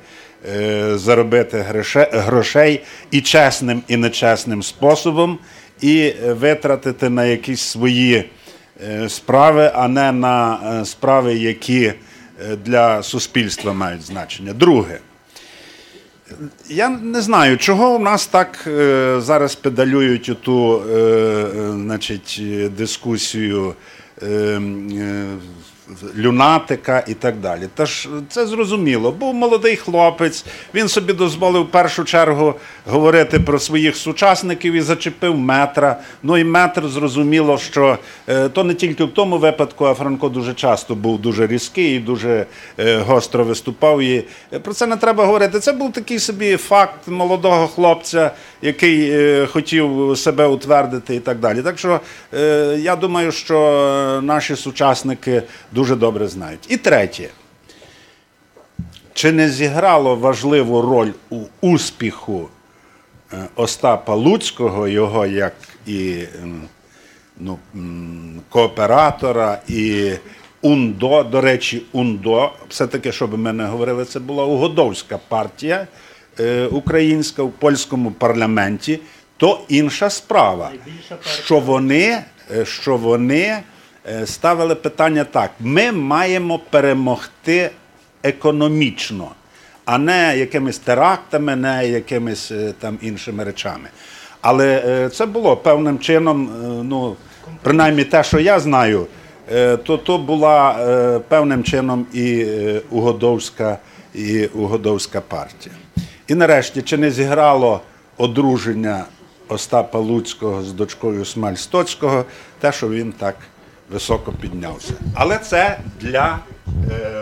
заробити грошей і чесним, і нечесним способом, і витратити на якісь свої справи, а не на справи, які для суспільства мають значення. Друге. Я не знаю, чого у нас так е, зараз педалюють ту е, значить, дискусію е, е, люнатика і так далі. Тож це зрозуміло. Був молодий хлопець, він собі дозволив в першу чергу говорити про своїх сучасників і зачепив метра. Ну і метр зрозуміло, що е, то не тільки в тому випадку, а Франко дуже часто був дуже різкий і дуже е, гостро виступав. І е, про це не треба говорити. Це був такий собі факт молодого хлопця, який хотів себе утвердити і так далі. Так що я думаю, що наші сучасники дуже добре знають. І третє. Чи не зіграло важливу роль у успіху е, Остапа Луцького, його як і ну, кооператора, і УНДО, до речі, УНДО, все-таки, щоб ми не говорили, це була угодовська партія е, українська в польському парламенті, то інша справа, що вони, е, що вони Е, ставили питання так: ми маємо перемогти економічно, а не якимись терактами, не якимись е, там іншими речами. Але е, це було певним чином, ну, принаймні те, що я знаю, то то була певним чином і Угодовська, і Угодовська партія. І нарешті, чи не зіграло одруження Остапа Луцького з дочкою Смальстоцького, те, що він так високо піднявся. Але це для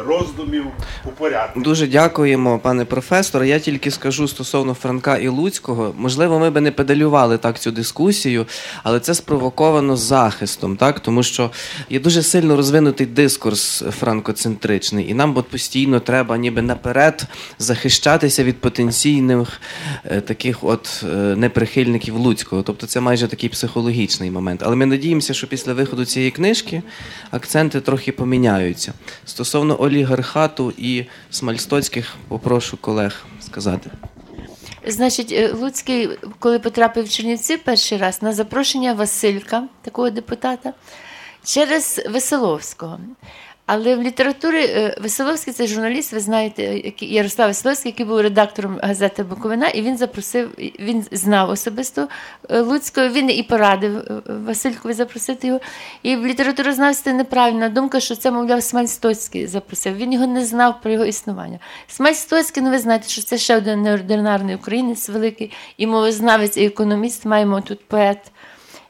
роздумів у порядку.
Дуже дякуємо, пане професоре. Я тільки скажу стосовно Франка і Луцького. Можливо, ми би не педалювали так цю дискусію, але це спровоковано захистом, так тому що є дуже сильно розвинутий дискурс франкоцентричний, і нам от постійно треба, ніби наперед, захищатися від потенційних е, таких от е, неприхильників Луцького. Тобто, це майже такий психологічний момент. Але ми надіємося, що після виходу цієї книжки акценти трохи поміняються. Стосовно олігархату і Смальстоцьких, попрошу колег сказати.
Значить, е, Луцький, коли потрапив в Чернівці перший раз на запрошення Василька, такого депутата, через Веселовського. Але в літературі е, Веселовський це журналіст, ви знаєте, Ярослав Веселовський, який був редактором газети Буковина, і він запросив, він знав особисто е, Луцького, він і порадив е, Василькові запросити його. І в літературознавстві неправильна думка, що це, мовляв, Смаль Стоцький запросив. Він його не знав про його існування. Смаль Стоцький, ну ви знаєте, що це ще один неординарний українець великий, і мовознавець, і економіст. Маємо тут поет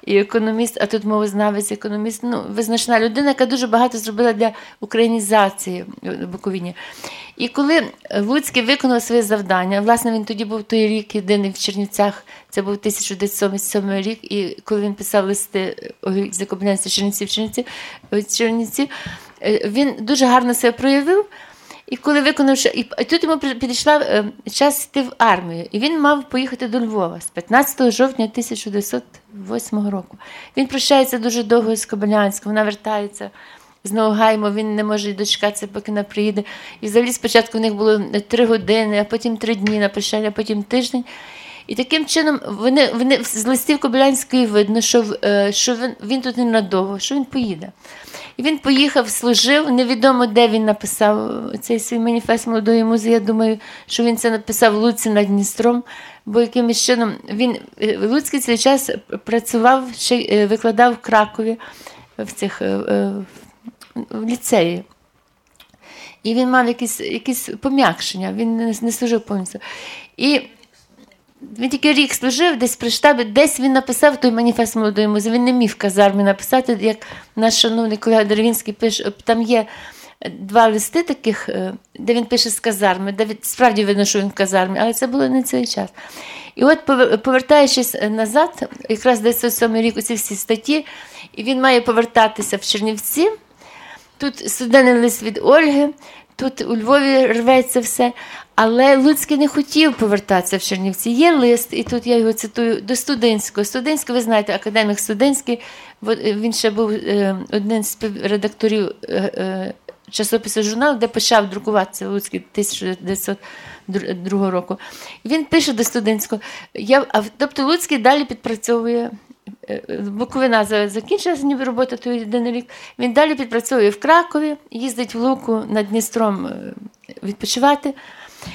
і економіст, а тут мовознавець, економіст, ну, визначна людина, яка дуже багато зробила для українізації Буковині. І коли Луцький виконав своє завдання, власне, він тоді був той рік єдиний в Чернівцях, це був 1977 рік, і коли він писав листи закопнянця Чернівців Чернівців, Чернівців, він дуже гарно себе проявив. І коли виконавши, і тут йому підійшла е, час йти в армію, і він мав поїхати до Львова з 15 жовтня 1908 року. Він прощається дуже довго з Кобилянським, вона вертається. з гаймо, він не може дочекатися, поки вона приїде. І взагалі спочатку в них було три години, а потім три дні на прощання, а потім тиждень. І таким чином вони вони з листів Кобилянської видно, що е, що він він тут не надовго, що він поїде. І він поїхав, служив. Невідомо, де він написав цей свій маніфест молодої музи. Я думаю, що він це написав в Луці над Дністром, бо якимось чином він е, Луцький цей час працював, ще е, викладав в Кракові в цих в ліцеї. І він мав якісь якісь пом'якшення, він не служив повністю. І він тільки рік служив, десь при штабі, десь він написав той маніфест молодої музи. Він не міг в казармі написати, як наш шановний колега Деревінський пише, там є два листи таких, е, де він пише з казарми, де справді видно, що він в казармі, але це було не цей час. І от, повертаючись назад, якраз десь 97 рік, оці всі статті, і він має повертатися в Чернівці. Тут суденний лист від Ольги, тут у Львові рветься все. Але Луцький не хотів повертатися в Чернівці. Є лист, і тут я його цитую до Студентського. Студентського, ви знаєте, академік Студентський, він ще був е, одним з редакторів е, е, часопису журналу, де почав друкуватися Луцький 1902 року. Він пише до Студентського. Я, Тобто Луцький далі підпрацьовує. Буковина закінчилася ніби робота той єдиний рік. Він далі підпрацьовує в Кракові, їздить в Луку над Дністром відпочивати.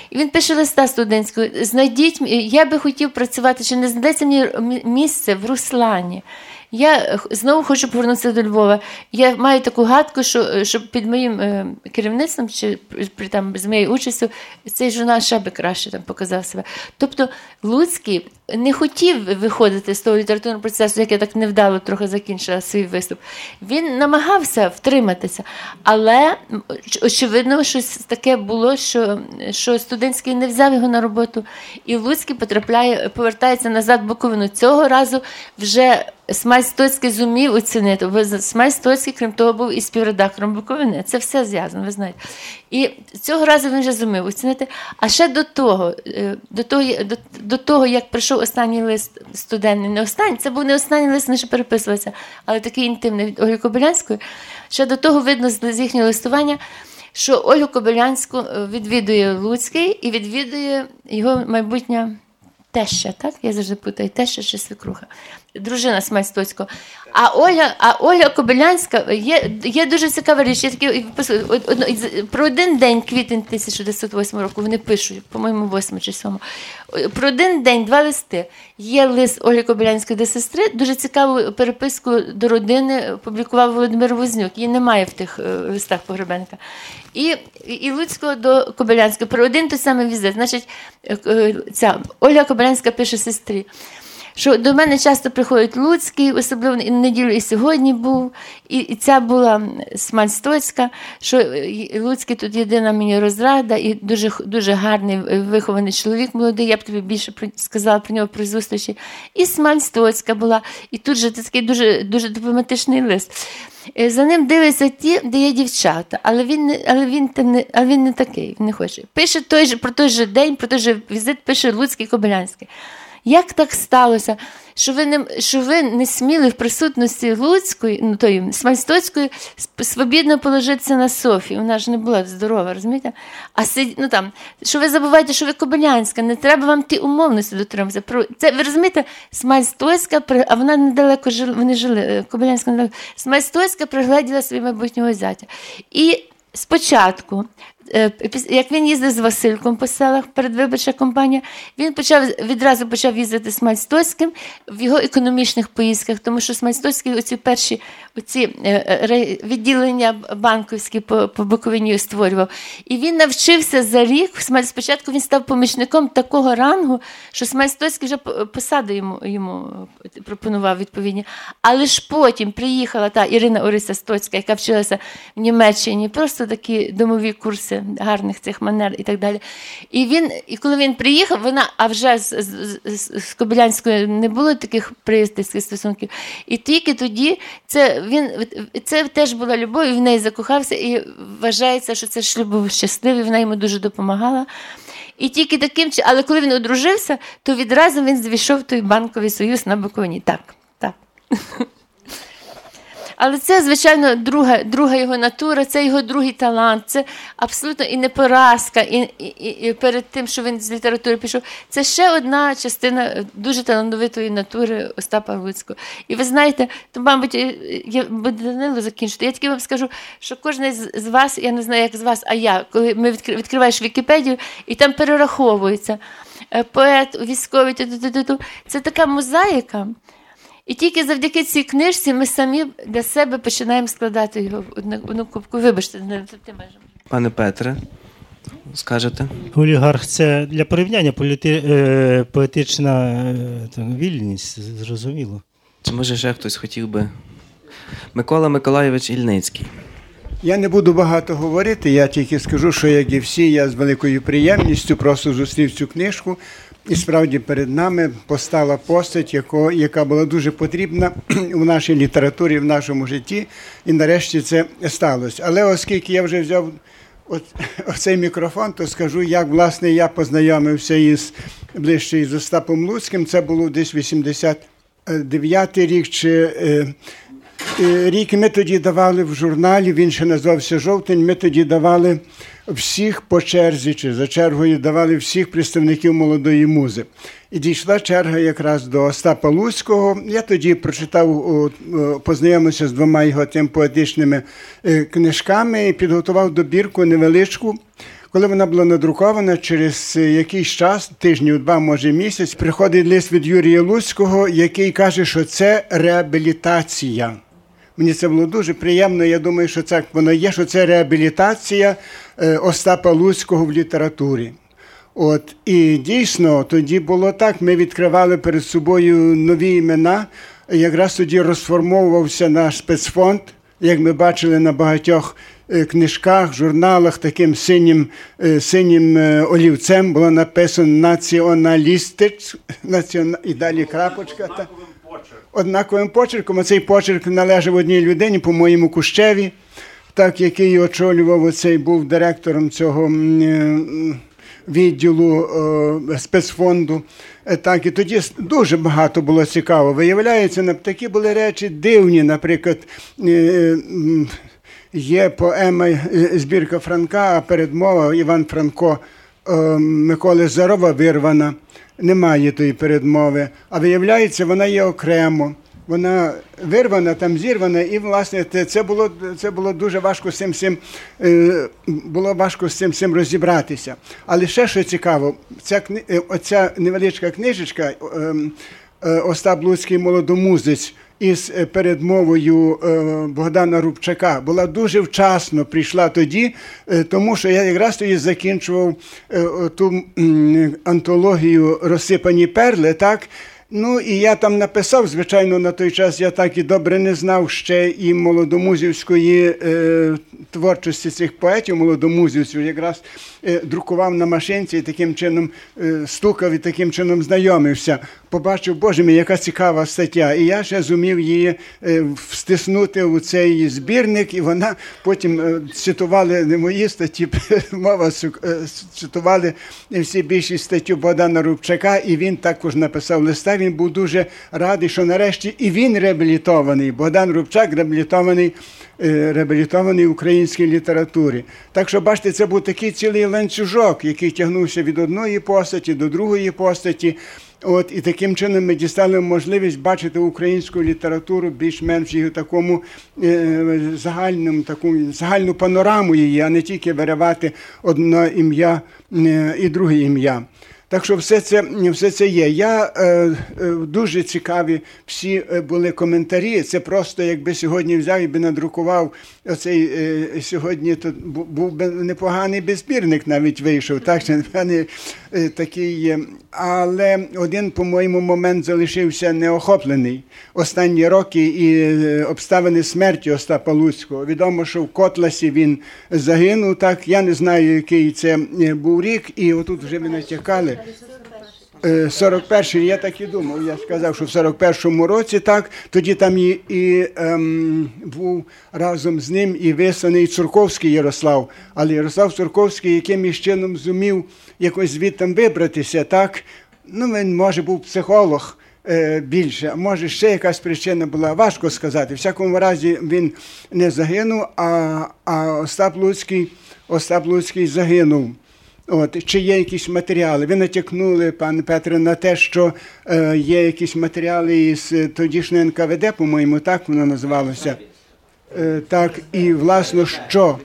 І він пише листа студентського: знайдіть, я би хотів працювати, чи не знайдеться мені місце в Руслані. Я знову хочу повернутися до Львова. Я маю таку гадку, що що під моїм е, керівництвом чи при там з моєю участю цей журнал ще би краще там показав себе. Тобто Луцький не хотів виходити з того літературного процесу, як я так невдало трохи закінчила свій виступ. Він намагався втриматися, але очевидно, щось таке було, що що студентський не взяв його на роботу, і Луцький потрапляє, повертається назад в Буковину. Цього разу вже Смаль Стоцький зумів оцінити, бо Смаль Стоцький, крім того, був і співредактором Буковини. Це все зв'язано, ви знаєте. І цього разу він вже зумів оцінити. А ще до того, е, до того, до, до того як прийшов останній лист студентний, не останній, це був не останній лист, не ще переписувався, але такий інтимний від Ольги Кобилянської. Ще до того видно з їхнього листування. Що Ольгу Кобилянську е, відвідує Луцький і відвідує його майбутня теща, так? Я завжди путаю, теща чи свекруха дружина Смальстоцького. А Оля а Оля Кобилянська є є дуже цікава річ. Я такі, Про один день, квітень 1908 року, вони пишуть, по-моєму, 8 чи 7. Про один день два листи. Є лист Олі Кобилянської до сестри, дуже цікаву переписку до родини публікував Володимир Вознюк. Її немає в тих е, листах Погребенка. І і Луцького до Кобилянського. Про один той самий візит. Значить, е, е, ця Оля Кобилянська пише сестрі що до мене часто приходить Луцький, особливо і неділю і сьогодні був. І і ця була Смальстоцька, що е, Луцький тут єдина мені розрада, і дуже дуже гарний е, вихований чоловік молодий. Я б тобі більше сказала про нього при зустрічі. І Смальстоцька була, і тут же такий дуже дуже дипломатичний лист. Е, за ним дивляться ті, де є дівчата, але він але він, не але він не такий, не хоче. Пише той же, про той же день, про той же візит, пише Луцький Кобилянський. Як так сталося, що ви не що ви не сміли в присутності Луцької, ну тої Смальстоцької, свобідно положитися на Софі? Вона ж не була здорова, розумієте? А сидь, ну там, що ви забуваєте, що ви Кобилянська, не треба вам ті умовності дотриматися. Це ви розумієте, Смальстойська, а вона недалеко жили, вони жили, е, Кобилянська недалеко. Смальстойська пригледіла свій майбутнього зятя. І спочатку як він їздив з Васильком по селах передвиборча компанія, він почав відразу почав їздити з Мальстоцьким в його економічних поїздках, тому що Смальстоцький оці перші оці е, е, відділення банківські по по Буковині створював. І він навчився за рік. Спочатку він став помічником такого рангу, що Смальстоцький вже посади йому йому пропонував відповідні. Але ж потім приїхала та Ірина Ориса Стоцька, яка вчилася в Німеччині, просто такі домові курси гарних цих манер і так далі. І він, і коли він приїхав, вона, а вже з, з, з, з не було таких приятельських стосунків. І тільки тоді це він це теж була любов, і в неї закохався, і вважається, що це шлюб був щасливий, вона йому дуже допомагала. І тільки таким але коли він одружився, то відразу він звійшов той банковий союз на Буковині. Так, так. Але це, звичайно, друга друга його натура, це його другий талант, це абсолютно і не поразка, і, і, і перед тим, що він з літератури пішов, це ще одна частина дуже талановитої натури Остапа Луцького. І ви знаєте, то, мабуть, я Данило закінчити. Я тільки вам скажу, що кожен з вас, я не знаю, як з вас, а я, коли ми відкриваєш Вікіпедію, і там перераховується е, поет, військовий, це така мозаїка. І тільки завдяки цій книжці ми самі для себе починаємо складати його в одну, одну кубку. Вибачте, не ти межем.
Пане Петре, скажете?
Олігарх це для порівняння політи... е, поетична е, там, вільність, зрозуміло.
Чи може ще хтось хотів би? Микола Миколайович Ільницький.
Я не буду багато говорити, я тільки скажу, що як і всі, я з великою приємністю просто зустрів цю книжку. І справді перед нами постала постать, яко, яка була дуже потрібна у нашій літературі, в нашому житті, і нарешті це сталося. Але оскільки я вже взяв оцей мікрофон, то скажу, як власне я познайомився із ближче із Остапом Луцьким. Це було десь 89-й рік чи е, е, рік. Ми тоді давали в журналі, він ще називався жовтень. Ми тоді давали всіх по черзі чи за чергою давали всіх представників молодої музи. І дійшла черга якраз до Остапа Луцького. Я тоді прочитав, познайомився з двома його тим поетичними е, книжками і підготував добірку невеличку. Коли вона була надрукована, через якийсь час, тижнів, два, може місяць, приходить лист від Юрія Луцького, який каже, що це реабілітація. Мені це було дуже приємно. Я думаю, що це воно є, що це реабілітація е, Остапа Луцького в літературі. От І дійсно тоді було так. Ми відкривали перед собою нові імена. Якраз тоді розформовувався наш спецфонд, як ми бачили на багатьох е, книжках, журналах, таким синім е, синім олівцем було написано націоналістич, і далі крапочка. Та однаковим почерком. а цей почерк належав одній людині, по-моєму, Кущеві, так, який очолював оцей був директором цього е, відділу спецфонду. Е, так, І тоді дуже багато було цікаво. Виявляється, такі були речі дивні, наприклад. Е, є поема збірка Франка, а передмова Іван Франко Миколи Зарова вирвана немає тої передмови, а виявляється, вона є окремо. Вона вирвана, там зірвана, і власне це було це було дуже важко з цим цим е, було важко з цим цим розібратися. Але ще що цікаво, ця е, оця невеличка книжечка ем, е, Остап Луцький молодомузець із е, передмовою е, Богдана Рубчака була дуже вчасно прийшла тоді, е, тому що я якраз тоді закінчував ту антологію Розсипані перли. так, Ну і я там написав, звичайно, на той час я так і добре не знав ще і молодомузівської е, творчості цих поетів, молодомузівців, якраз е, друкував на машинці і таким чином е, стукав і таким чином знайомився. Побачив, боже мій, яка цікава стаття. І я ще зумів її е, встиснути у цей збірник, і вона потім е, цитували не мої статті, мова е, цитували всі більшість статтю Богдана Рубчака, і він також написав листа він був дуже радий, що нарешті і він реабілітований. Богдан Рубчак реабілітований реабілітований українській літературі. Так що, бачите, це був такий цілий ланцюжок, який тягнувся від одної постаті до другої постаті. От І таким чином ми дістали можливість бачити українську літературу більш-менш її такому е, загальному, таку загальну панораму її, а не тільки виривати одне ім'я е, і друге ім'я. Так що все це все це є. Я е, е, дуже цікаві всі е, були коментарі. Це просто якби сьогодні взяв і би надрукував оцей е, сьогодні. Тут був би непоганий безбірник, навіть вийшов. Так що не такий, але один, по-моєму, момент залишився неохоплений. Останні роки і обставини смерті Остапа Луцького. Відомо, що в Котласі він загинув. Так я не знаю, який це був рік, і отут вже ми натякали. 41-й, е, я так і думав. Я сказав, що в 41-му році так, тоді там і і ем, був разом з ним і висаний Цурковський Ярослав. Але Ярослав Цурковський якимось чином зумів якось звідти вибратися, так. Ну, він, може, був психолог е, більше, а може ще якась причина була, важко сказати. В всякому разі, він не загинув, а а Остап Луцький, Остап Луцький загинув. От, Чи є якісь матеріали? Ви натякнули, пане Петре, на те, що е, є якісь матеріали із е, тодішньої НКВД, по-моєму, так воно називалося. Е, так, і власне що?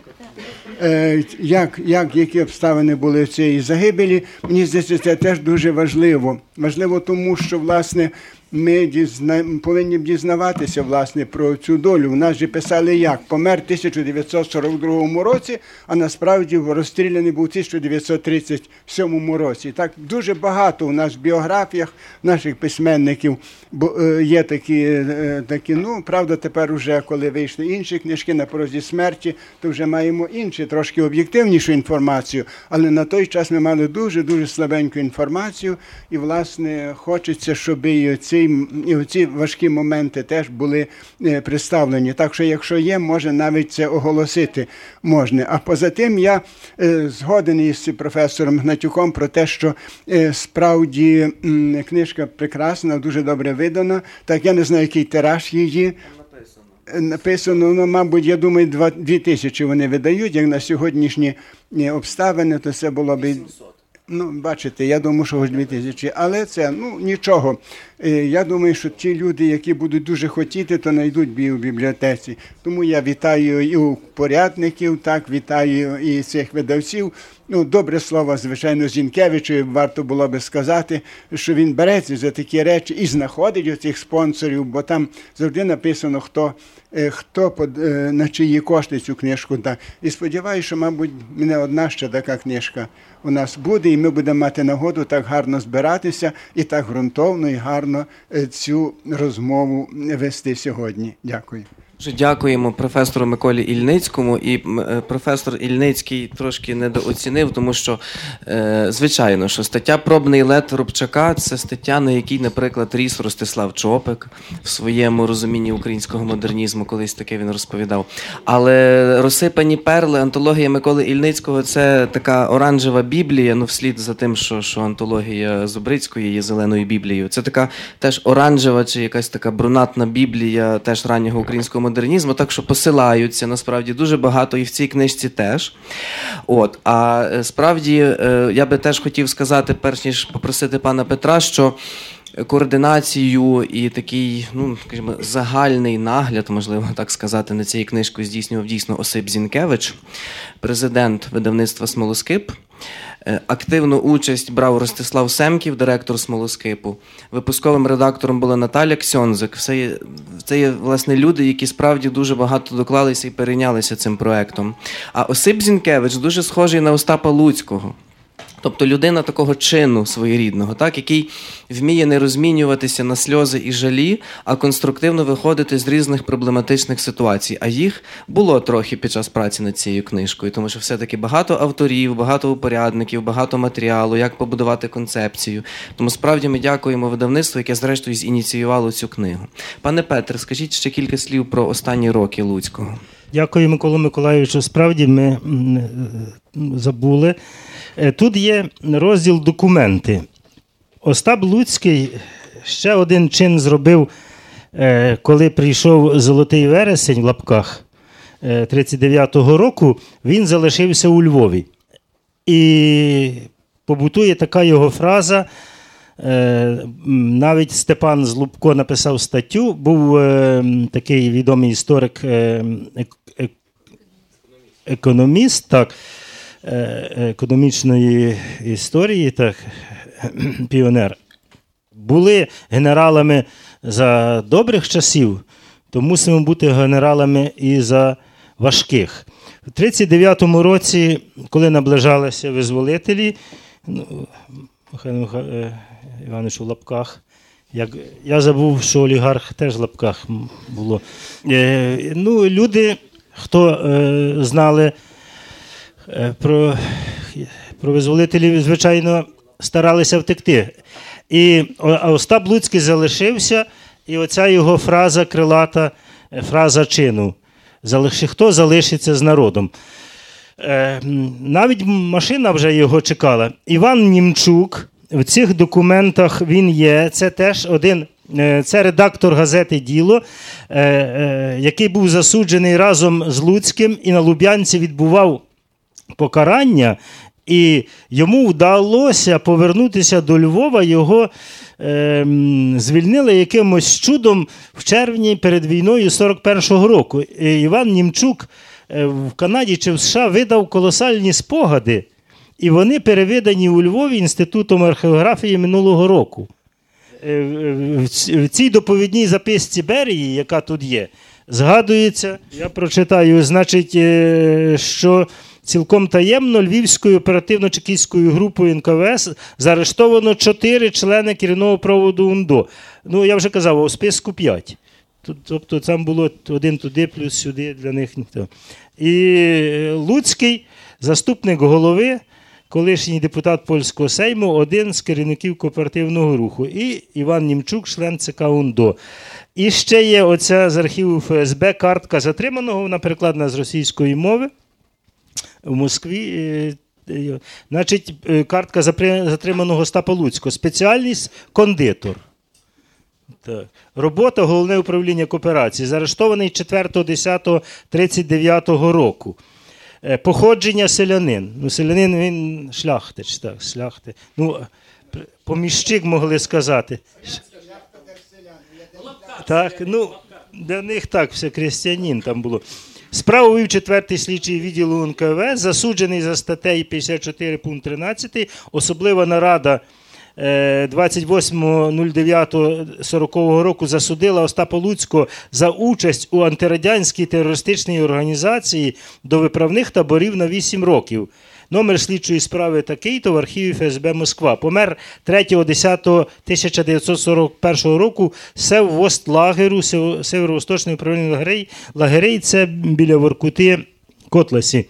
Е, як, як, які обставини були цієї загибелі, мені здається, це теж дуже важливо. Важливо тому, що власне ми дізна... повинні дізнаватися власне про цю долю. У нас же писали як помер в 1942 році, а насправді розстріляний був у 1937 році. Так дуже багато у нас в біографіях наших письменників е, є такі, е, такі. Ну правда, тепер уже коли вийшли інші книжки на порозі смерті, то вже маємо іншу, трошки об'єктивнішу інформацію. Але на той час ми мали дуже дуже слабеньку інформацію, і власне хочеться, щоб і ці і ці важкі моменти теж були е, представлені. Так що, якщо є, може навіть це оголосити можна. А поза тим я е, згоден із професором Гнатюком про те, що е, справді книжка прекрасна, дуже добре видана. Так я не знаю, який тираж її. Написано, ну, мабуть, я думаю, два, дві тисячі вони видають, як на сьогоднішні обставини, то це було б. Ну, бачите, я думаю, що хоч дві тисячі, але це ну нічого. Е, я думаю, що ті люди, які будуть дуже хотіти, то знайдуть в бібліотеці. Тому я вітаю і у порядників, так вітаю і цих видавців. Ну, добре слово, звичайно, Зінкевичу варто було би сказати, що він береться за такі речі і знаходить оцих спонсорів, бо там завжди написано, хто е, хто е, на чиї кошти цю книжку дав. І сподіваюся, що, мабуть, мене одна ще така книжка у нас буде, і ми будемо мати нагоду так гарно збиратися і так ґрунтовно і гарно е, цю розмову вести сьогодні. Дякую.
Дуже дякуємо професору Миколі Ільницькому. І е, професор Ільницький трошки недооцінив, тому що, е, звичайно, що стаття Пробний лет Рубчака це стаття, на якій, наприклад, ріс Ростислав Чопик в своєму розумінні українського модернізму, колись таке він розповідав. Але розсипані перли, антологія Миколи Ільницького це така оранжева біблія. Ну, вслід за тим, що що антологія Зубрицької є зеленою біблією. Це така теж оранжева чи якась така брунатна біблія, теж раннього українського модернізму, так що посилаються насправді дуже багато і в цій книжці теж. От, А е, справді е, я би теж хотів сказати, перш ніж попросити пана Петра, що. Координацію і такий, ну скажімо, загальний нагляд, можливо так сказати, на цією книжкою здійснював дійсно Осип Зінкевич, президент видавництва Смолоскип. Е, активну участь брав Ростислав Семків, директор смолоскипу. Випусковим редактором була Наталя Ксьонзик. Це є, це є власне люди, які справді дуже багато доклалися і перейнялися цим проектом. А Осип Зінкевич дуже схожий на Остапа Луцького. Тобто людина такого чину своєрідного, так, який вміє не розмінюватися на сльози і жалі, а конструктивно виходити з різних проблематичних ситуацій. А їх було трохи під час праці над цією книжкою, тому що все-таки багато авторів, багато упорядників, багато матеріалу, як побудувати концепцію. Тому справді ми дякуємо видавництву, яке, зрештою, зініціювало цю книгу. Пане Петре, скажіть ще кілька слів про останні роки Луцького.
Дякую, Микола Миколаївичу. Справді ми забули. Е, тут є розділ документи. Остап Луцький ще один чин зробив, е, коли прийшов Золотий вересень в лапках 39-го е, року, він залишився у Львові. І побутує така його фраза. Навіть Степан Злубко написав статтю, був такий відомий історик, економіст. так, економічної історії, так, піонер, були генералами за добрих часів, то мусимо бути генералами і за важких. У 39-му році, коли наближалися визволителі, ну, Михайло е, Іванович у лапках. Як... Я забув, що олігарх теж в лапках було. Е, ну, люди, хто е, знали е, про, про визволителів, звичайно, старалися втекти. І Остап Луцький залишився, і оця його фраза крилата, е, фраза чину. Хто залишиться з народом? Е, навіть машина вже його чекала. Іван Німчук в цих документах він є. Це теж один. е, Це редактор газети Діло, е, е, який був засуджений разом з Луцьким і на Луб'янці відбував покарання, і йому вдалося повернутися до Львова. Його е, звільнили якимось чудом в червні перед війною 41-го року. І Іван Німчук е, в Канаді чи в США видав колосальні спогади, і вони перевидані у Львові Інститутом археографії минулого року. Е, в цій доповідній записці Берії, яка тут є, згадується, я прочитаю, значить, е, що цілком таємно Львівською оперативно-чекістською групою НКВС заарештовано чотири члени керівного проводу УНДО. Ну, я вже казав, у списку п'ять. Тобто там було один туди, плюс сюди для них ніхто. І е, Луцький, заступник голови, колишній депутат польського сейму, один з керівників кооперативного руху, і Іван Німчук, член ЦК УНДО. І ще є оця з архіву ФСБ картка затриманого, вона перекладена з російської мови в Москві. е, е, Значить, е, картка затриманого Остапа Луцького. Спеціальність кондитор. Так. Робота головне управління кооперації. Заарештований 4.10.39 року. Походження селянин. Ну, селянин він шляхтич, так, шляхти. Ну, поміщик могли сказати. Так, ну, для них так, все крестьянин там було. Справу вів 4 слідчий відділу НКВ, засуджений за статтею 54 пункт 13, особлива нарада е, 28.09.40 року засудила Остапа Луцького за участь у антирадянській терористичній організації до виправних таборів на 8 років. Номер слідчої справи такий то в архіві ФСБ Москва. Помер 3.10.1941 року сев Востлагеру, Сев- Северо-Восточне управління лагерей. Лагерей це біля Воркути Котласі.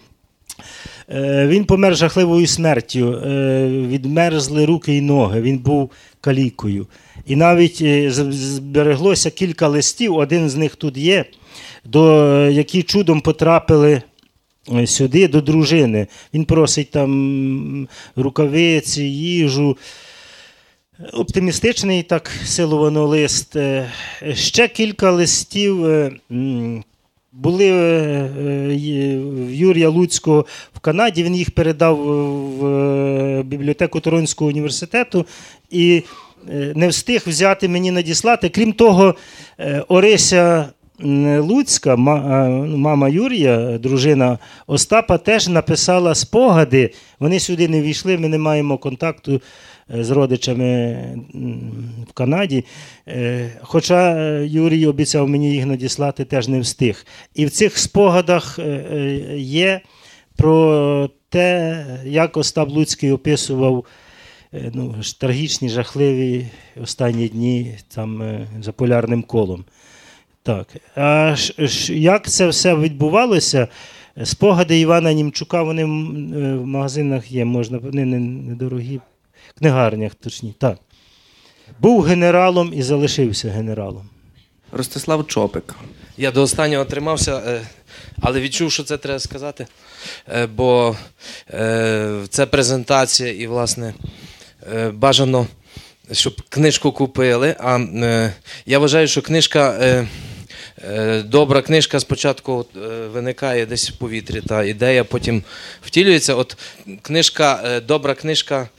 Е, Він помер жахливою смертю, е, відмерзли руки і ноги, він був калікою. І навіть е, збереглося кілька листів, один з них тут є, до, які чудом потрапили сюди до дружини. Він просить там рукавиці, їжу. Оптимістичний так силовано лист. Е, Ще кілька листів е, були е, е, в Юрія Луцького в Канаді. Він їх передав в е, бібліотеку Торонського університету і е, не встиг взяти мені надіслати. Крім того, е, Орися Луцька, ну, мама Юрія, дружина Остапа, теж написала спогади. Вони сюди не війшли, ми не маємо контакту е, з родичами в Канаді. Е, Хоча е, Юрій обіцяв мені їх надіслати, теж не встиг. І в цих спогадах є про те, як Остап Луцький описував ну, трагічні, жахливі останні дні там, за полярним колом. Так. А ж, ж, як це все відбувалося? Спогади Івана Німчука, вони е, в магазинах є, можна, вони не- недорогі, в книгарнях точні. Так. Був генералом і залишився генералом.
Ростислав Чопик.
Я до останнього тримався, е, але відчув, що це треба сказати. Е, Бо е, це презентація, і, власне, е, бажано, щоб книжку купили. А е, я вважаю, що книжка. Е, Добра книжка спочатку е, виникає десь в повітрі, та ідея потім втілюється. От книжка, е, добра книжка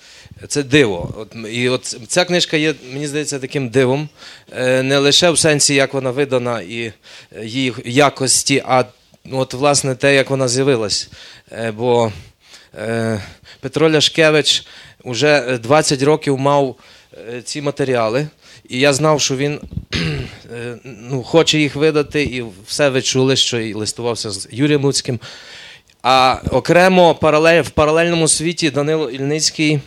це диво. От, і от ця книжка є, мені здається, таким дивом. Не лише в сенсі, як вона видана і її якості, а от, власне, те, як вона з'явилась. Бо е, Петро Ляшкевич вже 20 років мав ці матеріали, і я знав, що він е, ну, хоче їх видати, і все ви чули, що і листувався з Юрієм Луцьким. А окремо в паралельному світі Данило Ільницький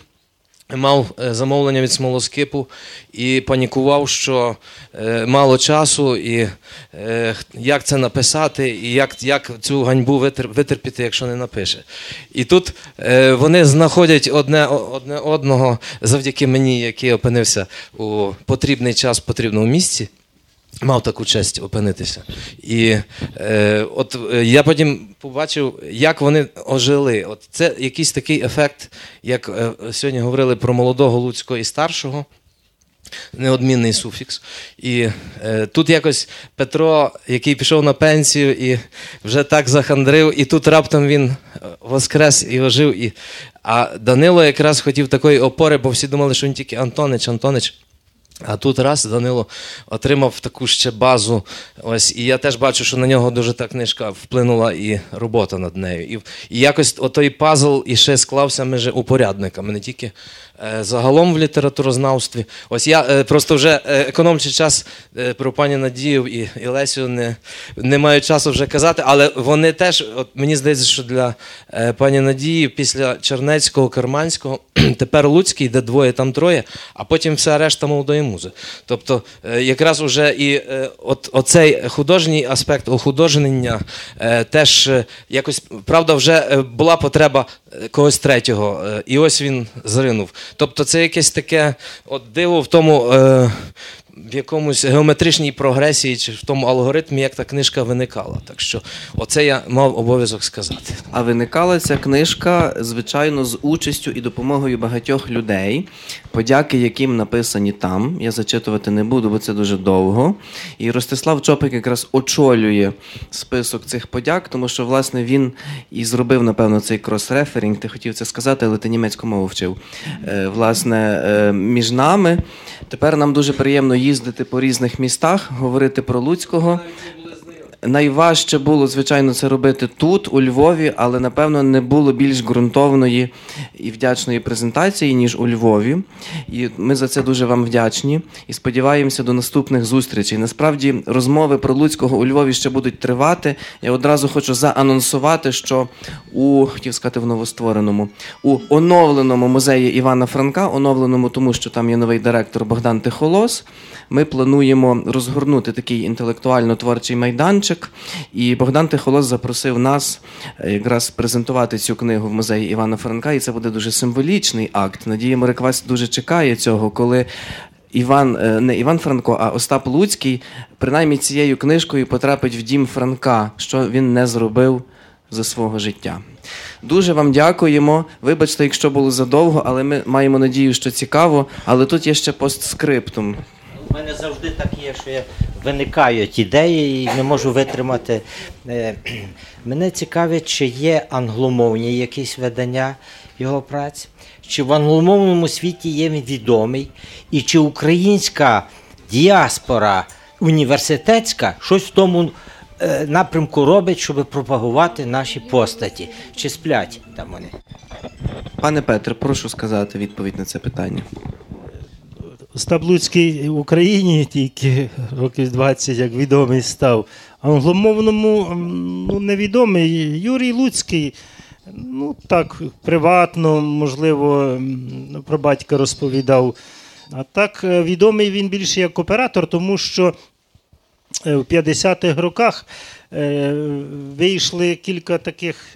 мав е, замовлення від смолоскипу і панікував, що е, мало часу, і е, як це написати, і як, як цю ганьбу витер, витерпіти, якщо не напише. І тут вони знаходять одне, одне одного завдяки мені, який опинився у потрібний час в потрібному місці. Мав таку честь опинитися. І е, от е, я потім побачив, як вони ожили. От Це якийсь такий ефект, як е, сьогодні говорили про молодого Луцького і старшого. Неодмінний суфікс. І е, тут якось Петро, який пішов на пенсію і вже так захандрив, і тут раптом він е, воскрес і ожив. І... А Данило якраз хотів такої опори, бо всі думали, що він тільки Антонич, Антонич. А тут раз Данило отримав таку ще базу. Ось, і я теж бачу, що на нього дуже та книжка вплинула і робота над нею. І і якось отой пазл і ще склався же упорядниками, не тільки загалом в літературознавстві. Ось я е, просто вже е, економчий час е, про пані Надію і, і Лесю не, не маю часу вже казати, але вони теж, от мені здається, що для е, пані Надії після Чернецького, Карманського, тепер Луцький, де двоє, там троє, а потім вся решта молодої музи. Тобто, е, якраз уже і е, от, оцей художній аспект охудожнення е, теж якось, правда, вже була потреба когось третього, і ось він зринув. Тобто, це якесь таке от диво в тому в якомусь геометричній прогресії чи в тому алгоритмі, як та книжка виникала. Так що оце я мав обов'язок сказати.
А виникала ця книжка, звичайно, з участю і допомогою багатьох людей, подяки, яким написані там. Я зачитувати не буду, бо це дуже довго. І Ростислав Чопик якраз очолює список цих подяк, тому що, власне, він і зробив, напевно, цей крос-реферінг. Ти хотів це сказати, але ти німецьку мову вчив. Е, власне, е, між нами. Тепер нам дуже приємно їздити по різних містах, говорити про Луцького. Найважче було, звичайно, це робити тут, у Львові, але напевно не було більш ґрунтовної і вдячної презентації, ніж у Львові. І ми за це дуже вам вдячні і сподіваємося до наступних зустрічей. Насправді, розмови про Луцького у Львові ще будуть тривати. Я одразу хочу заанонсувати, що у хотів сказати в новоствореному, у оновленому музеї Івана Франка, оновленому, тому що там є новий директор Богдан Тихолос. Ми плануємо розгорнути такий інтелектуально-творчий майданчик. І Богдан Тихолос запросив нас е, якраз презентувати цю книгу в музеї Івана Франка. І це буде дуже символічний акт. Надія Мореквась дуже чекає цього, коли. Іван е, не Іван Франко, а Остап Луцький, принаймні цією книжкою потрапить в дім Франка, що він не зробив за свого життя. Дуже вам дякуємо. Вибачте, якщо було задовго, але ми маємо надію, що цікаво. Але тут є ще постскриптум.
У мене завжди так є, що я виникають ідеї і не можу витримати. Е, мене цікавить, чи є англомовні якісь видання його праць, чи в англомовному світі є він відомий, і чи українська діаспора університетська щось в тому е, напрямку робить, щоб пропагувати наші постаті. Чи сплять там вони?
Пане Петре, прошу сказати відповідь на це питання.
В Україні тільки років 20, як відомий став. Англомовному ну, невідомий Юрій Луцький. Ну, так, приватно, можливо, про батька розповідав. А так, е, відомий він більше як оператор, тому що е, в 50-х роках е, вийшли кілька таких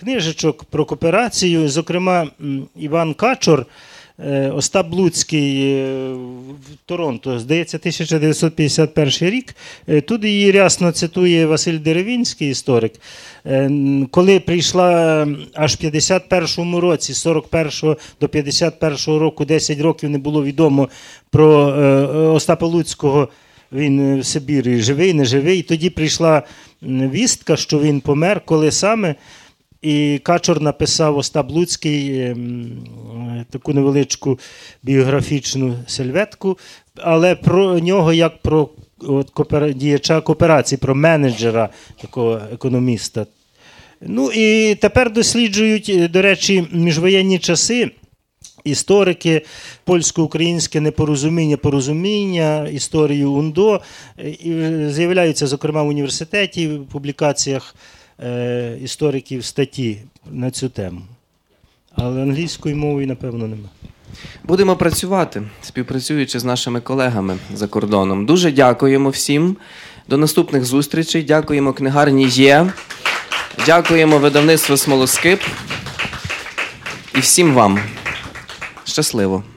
книжечок про кооперацію. Зокрема, Іван Качор. Е, Остап Луцький е, в Торонто, здається, 1951 рік. Е, тут її рясно цитує Василь Деревінський, історик. Коли прийшла аж в 51-му році, з 41 до 51-го року, 10 років не було відомо про Остапа Луцького. Він в Сибірі живий, не живий. І тоді прийшла вістка, що він помер, коли саме. І Качур написав Остап Луцький ем, таку невеличку біографічну сельветку, але про нього як про от, коопера... діяча кооперації, про менеджера, такого економіста. Ну і тепер досліджують, до речі, міжвоєнні часи. історики, польсько-українське непорозуміння, порозуміння, історію УНДО. Е, І е, з'являються, зокрема, в університеті, в публікаціях е, істориків статті на цю тему. Але англійською мовою, напевно, немає.
Будемо працювати, співпрацюючи з нашими колегами за кордоном. Дуже дякуємо всім. До наступних зустрічей. Дякуємо книгарні Є. Дякуємо видавництву Смолоскип. І всім вам. Щасливо!